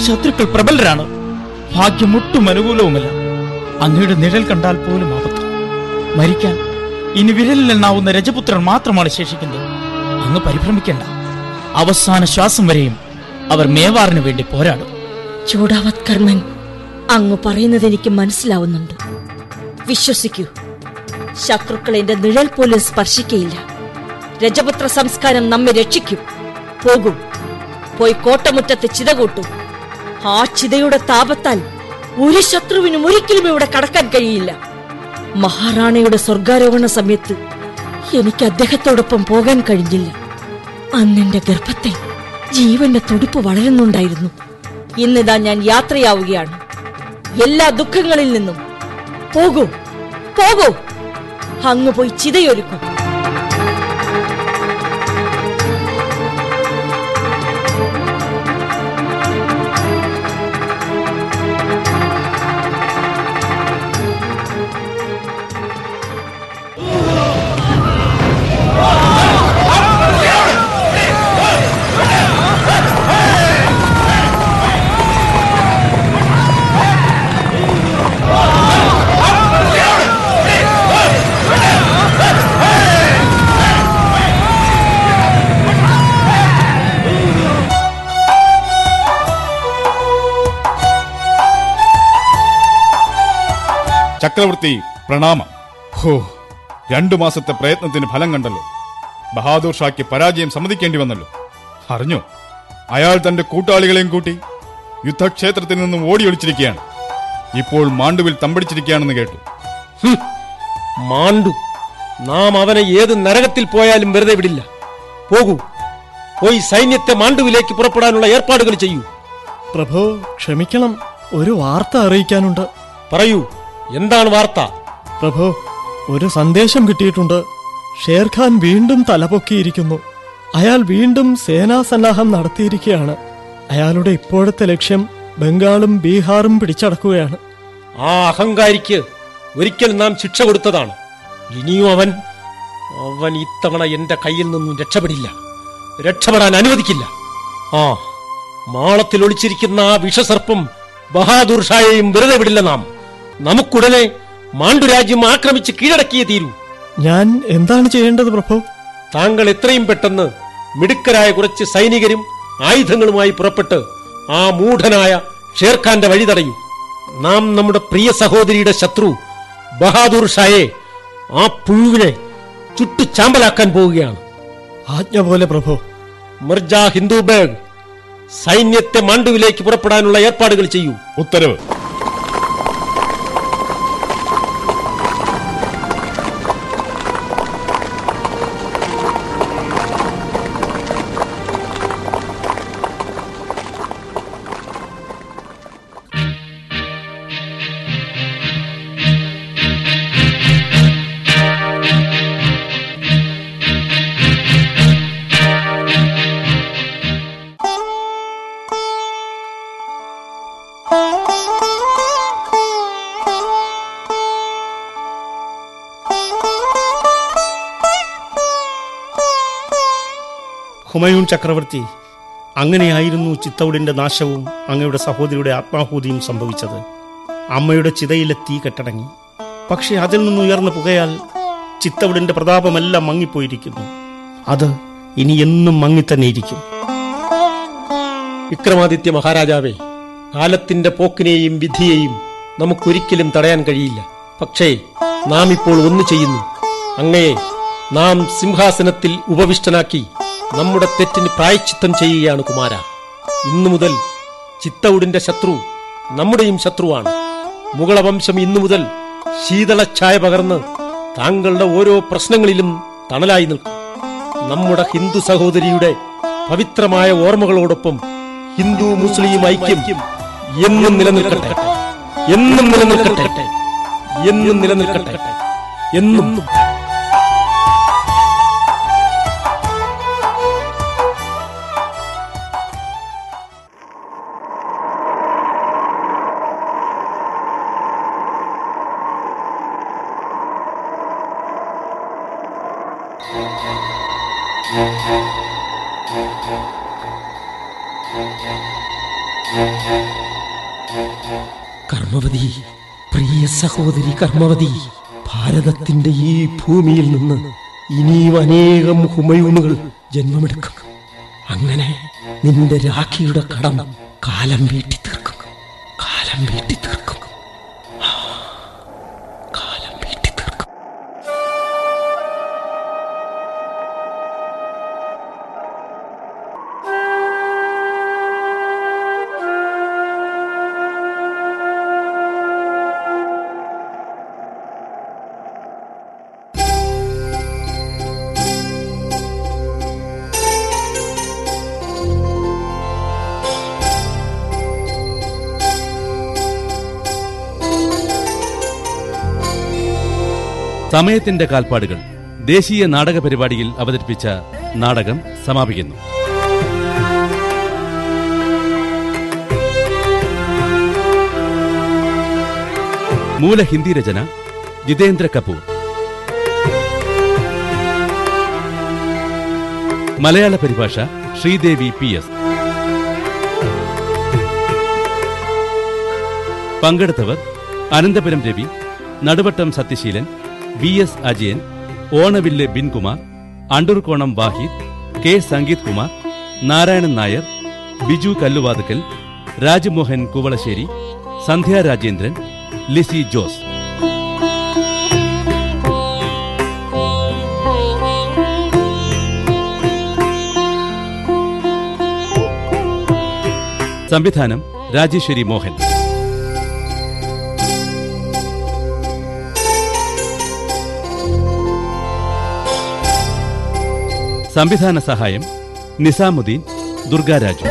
[SPEAKER 10] ശത്രുക്കൾ പ്രബലരാണ്. ഭാഗ്യം ഒട്ടും അനുകൂലവുമല്ല. അങ്ങയുടെ നിഴൽ കണ്ടാൽ പോലും ആപത്ത്. മരിക്കാൻ ഇനി വിരലിലെണ്ണാവുന്ന രജപുത്രൻ മാത്രമാണ് ശേഷിക്കുന്നത്. അങ്ങ് പരിഭ്രമിക്കേണ്ട. അവസാന ശ്വാസം വരെയും അവർ മേവാറിന് വേണ്ടി പോരാടും.
[SPEAKER 3] ചൂടാവത് കർമ്മൻ അങ്ങ് പറയുന്നത് എനിക്ക് മനസ്സിലാവുന്നുണ്ട്. വിശ്വസിക്കൂ ശത്രുക്കൾ എന്റെ നിഴൽ പോലും സ്പർശിക്കയില്ല. രജപുത്ര സംസ്കാരം നമ്മെ രക്ഷിക്കും. പോകും. പോയി കോട്ടമുറ്റത്ത് ചിത കൂട്ടൂ ആ ചിതയുടെ താപത്താൽ ഒരു ശത്രുവിനും ഒരിക്കലും ഇവിടെ കടക്കാൻ കഴിയില്ല. മഹാറാണയുടെ സ്വർഗാരോഹണ സമയത്ത് എനിക്ക് അദ്ദേഹത്തോടൊപ്പം പോകാൻ കഴിഞ്ഞില്ല. അന്നെന്റെ ഗർഭത്തിൽ ജീവന്റെ തുടിപ്പ് വളരുന്നുണ്ടായിരുന്നു. ഇന്നിതാ ഞാൻ യാത്രയാവുകയാണ്. എല്ലാ ദുഃഖങ്ങളിൽ നിന്നും പോകൂ പോകൂ. അങ്ങ് പോയി ചിതയൊരുക്കും.
[SPEAKER 12] ചക്രവർത്തി പ്രണാമം. ഹോ രണ്ടു മാസത്തെ പ്രയത്നത്തിന് ഫലം കണ്ടല്ലോ. ബഹാദൂർ ഷായ്ക്ക് പരാജയം സമ്മതിക്കേണ്ടി വന്നല്ലോ. അറിഞ്ഞോ? അയാൾ തന്റെ കൂട്ടാളികളെയും കൂട്ടി യുദ്ധക്ഷേത്രത്തിൽ നിന്നും ഓടിയൊളിച്ചിരിക്കുകയാണ് ഇപ്പോൾ മാണ്ടുവിൽ തമ്പടിച്ചിരിക്കുകയാണെന്ന് കേട്ടു.
[SPEAKER 2] മാണ്ഡു മാണ്ടു നാം അവനെ ഏത് നരകത്തിൽ പോയാലും വെറുതെ വിടില്ല. പോകൂ പോയി സൈന്യത്തെ മാണ്ടുവിലേക്ക് പുറപ്പെടാനുള്ള ഏർപ്പാടുകൾ ചെയ്യൂ.
[SPEAKER 8] പ്രഭു ക്ഷമിക്കണം. ഒരു വാർത്ത അറിയിക്കാനുണ്ട്.
[SPEAKER 2] പറയൂ. എന്താണ് വാർത്ത?
[SPEAKER 8] പ്രഭു ഒരു സന്ദേശം കിട്ടിയിട്ടുണ്ട്. ഷേർഖാൻ വീണ്ടും തലപൊക്കിയിരിക്കുന്നു. അയാൾ വീണ്ടും സേനാസന്നാഹം നടത്തിയിരിക്കുകയാണ്. അയാളുടെ ഇപ്പോഴത്തെ ലക്ഷ്യം ബംഗാളും ബീഹാറും പിടിച്ചടക്കുകയാണ്.
[SPEAKER 2] ആ അഹങ്കാരിക്ക് ഒരിക്കൽ നാം ശിക്ഷ കൊടുത്തതാണ്. ഇനിയും അവൻ അവൻ ഇത്തവണ എന്റെ കയ്യിൽ നിന്നും രക്ഷപ്പെടില്ല. രക്ഷപ്പെടാൻ അനുവദിക്കില്ല. ആ മാളത്തിൽ ഒളിച്ചിരിക്കുന്ന ആ വിഷസർപ്പം ബഹാദൂർ ഷായെയും വെറുതെ വിടില്ല നാം. നമുക്കുടനെ മാണ്ടുരാജ്യം ആക്രമിച്ച് കീഴടക്കിയേ തീരൂ.
[SPEAKER 8] ഞാൻ എന്താണ് ചെയ്യേണ്ടത് പ്രഭു?
[SPEAKER 2] താങ്കൾ എത്രയും പെട്ടെന്ന് മിടുക്കരായ കുറച്ച് സൈനികരും ആയുധങ്ങളുമായി പുറപ്പെട്ട് ആ മൂഢനായ ഷേർഖാന്റെ വഴി തടയും. നാം നമ്മുടെ പ്രിയ സഹോദരിയുടെ ശത്രു ബഹാദൂർ ഷായെ ആ പുഴുവിനെ ചുട്ടു ചാമ്പലാക്കാൻ പോവുകയാണ്.
[SPEAKER 8] ആജ്ഞ പോലെ പ്രഭു.
[SPEAKER 2] മിർജ ഹിന്ദു ബേഗ് സൈന്യത്തെ മാണ്ടുവിലേക്ക് പുറപ്പെടാനുള്ള ഏർപ്പാടുകൾ ചെയ്യൂ.
[SPEAKER 12] ഉത്തരവ്.
[SPEAKER 4] ഹുമയൂൺ ചക്രവർത്തി അങ്ങനെയായിരുന്നു ചിത്തൗടിന്റെ നാശവും അങ്ങയുടെ സഹോദരിയുടെ ആത്മാഹൂതിയും സംഭവിച്ചത്. അമ്മയുടെ ചിതയിലെ തീ കെട്ടടങ്ങി. പക്ഷേ അതിൽ നിന്നുയർന്ന പുകയാൽ ചിത്തൗടിന്റെ പ്രതാപമെല്ലാം മങ്ങിപ്പോയിരിക്കുന്നു. അത് ഇനി എന്നും മങ്ങിത്തന്നെയിരിക്കും.
[SPEAKER 2] വിക്രമാദിത്യ മഹാരാജാവേ കാലത്തിന്റെ പോക്കിനെയും വിധിയെയും നമുക്കൊരിക്കലും തടയാൻ കഴിയില്ല. പക്ഷേ നാം ഇപ്പോൾ ഒന്ന് ചെയ്യുന്നു. അങ്ങയെ നാം സിംഹാസനത്തിൽ ഉപവിഷ്ടനാക്കി നമ്മുടെ തെറ്റിന് പ്രായച്ചിത്തം ചെയ്യുകയാണ് കുമാര. ഇന്നു മുതൽ ചിത്തൗടിന്റെ ശത്രു നമ്മുടെയും ശത്രുവാണ്. മുഗളവംശം ഇന്നു മുതൽ ശീതളച്ഛായ പകർന്ന് താങ്കളുടെ ഓരോ പ്രശ്നങ്ങളിലും തണലായി നിൽക്കും. നമ്മുടെ ഹിന്ദു സഹോദരിയുടെ പവിത്രമായ ഓർമ്മകളോടൊപ്പം ഹിന്ദു മുസ്ലിം ഐക്യം എന്നും നിലനിൽക്കട്ടെ. എന്നും നിലനിൽക്കട്ടെ. എന്നും നിലനിൽക്കട്ടെ. എന്നും
[SPEAKER 14] സഹോദരി കർമ്മവതി ഭാരതത്തിന്റെ ഈ ഭൂമിയിൽ നിന്ന് ഇനിയും അനേകം ഹുമയൂണുകൾ ജന്മമെടുക്കും. അങ്ങനെ നിന്റെ രാഖിയുടെ കടം കാലം വീട്ടി.
[SPEAKER 1] സമയത്തിന്റെ കാൽപ്പാടുകൾ ദേശീയ നാടക പരിപാടിയിൽ അവതരിപ്പിച്ച നാടകം സമാപിക്കുന്നു. മൂല ഹിന്ദി രചന ജിതേന്ദ്ര കപൂർ. മലയാള പരിഭാഷ Sridevi P S. പങ്കെടുത്തവർ Ananthapuram Ravi Naduvattom Sathyaseelan V S Ajayan Onaville Binkumar Andoorkonam Vahid K Sangeeth Kumar Narayanan Nair Biju Kalluvathukkal Rajmohan Kuvalassery Sandhya Rajendran Lissy Jose. സംവിധാനം രാജേശ്വരി മോഹൻ. സംവിധാന സഹായം നിസാമുദ്ദീൻ ദുർഗാരാജു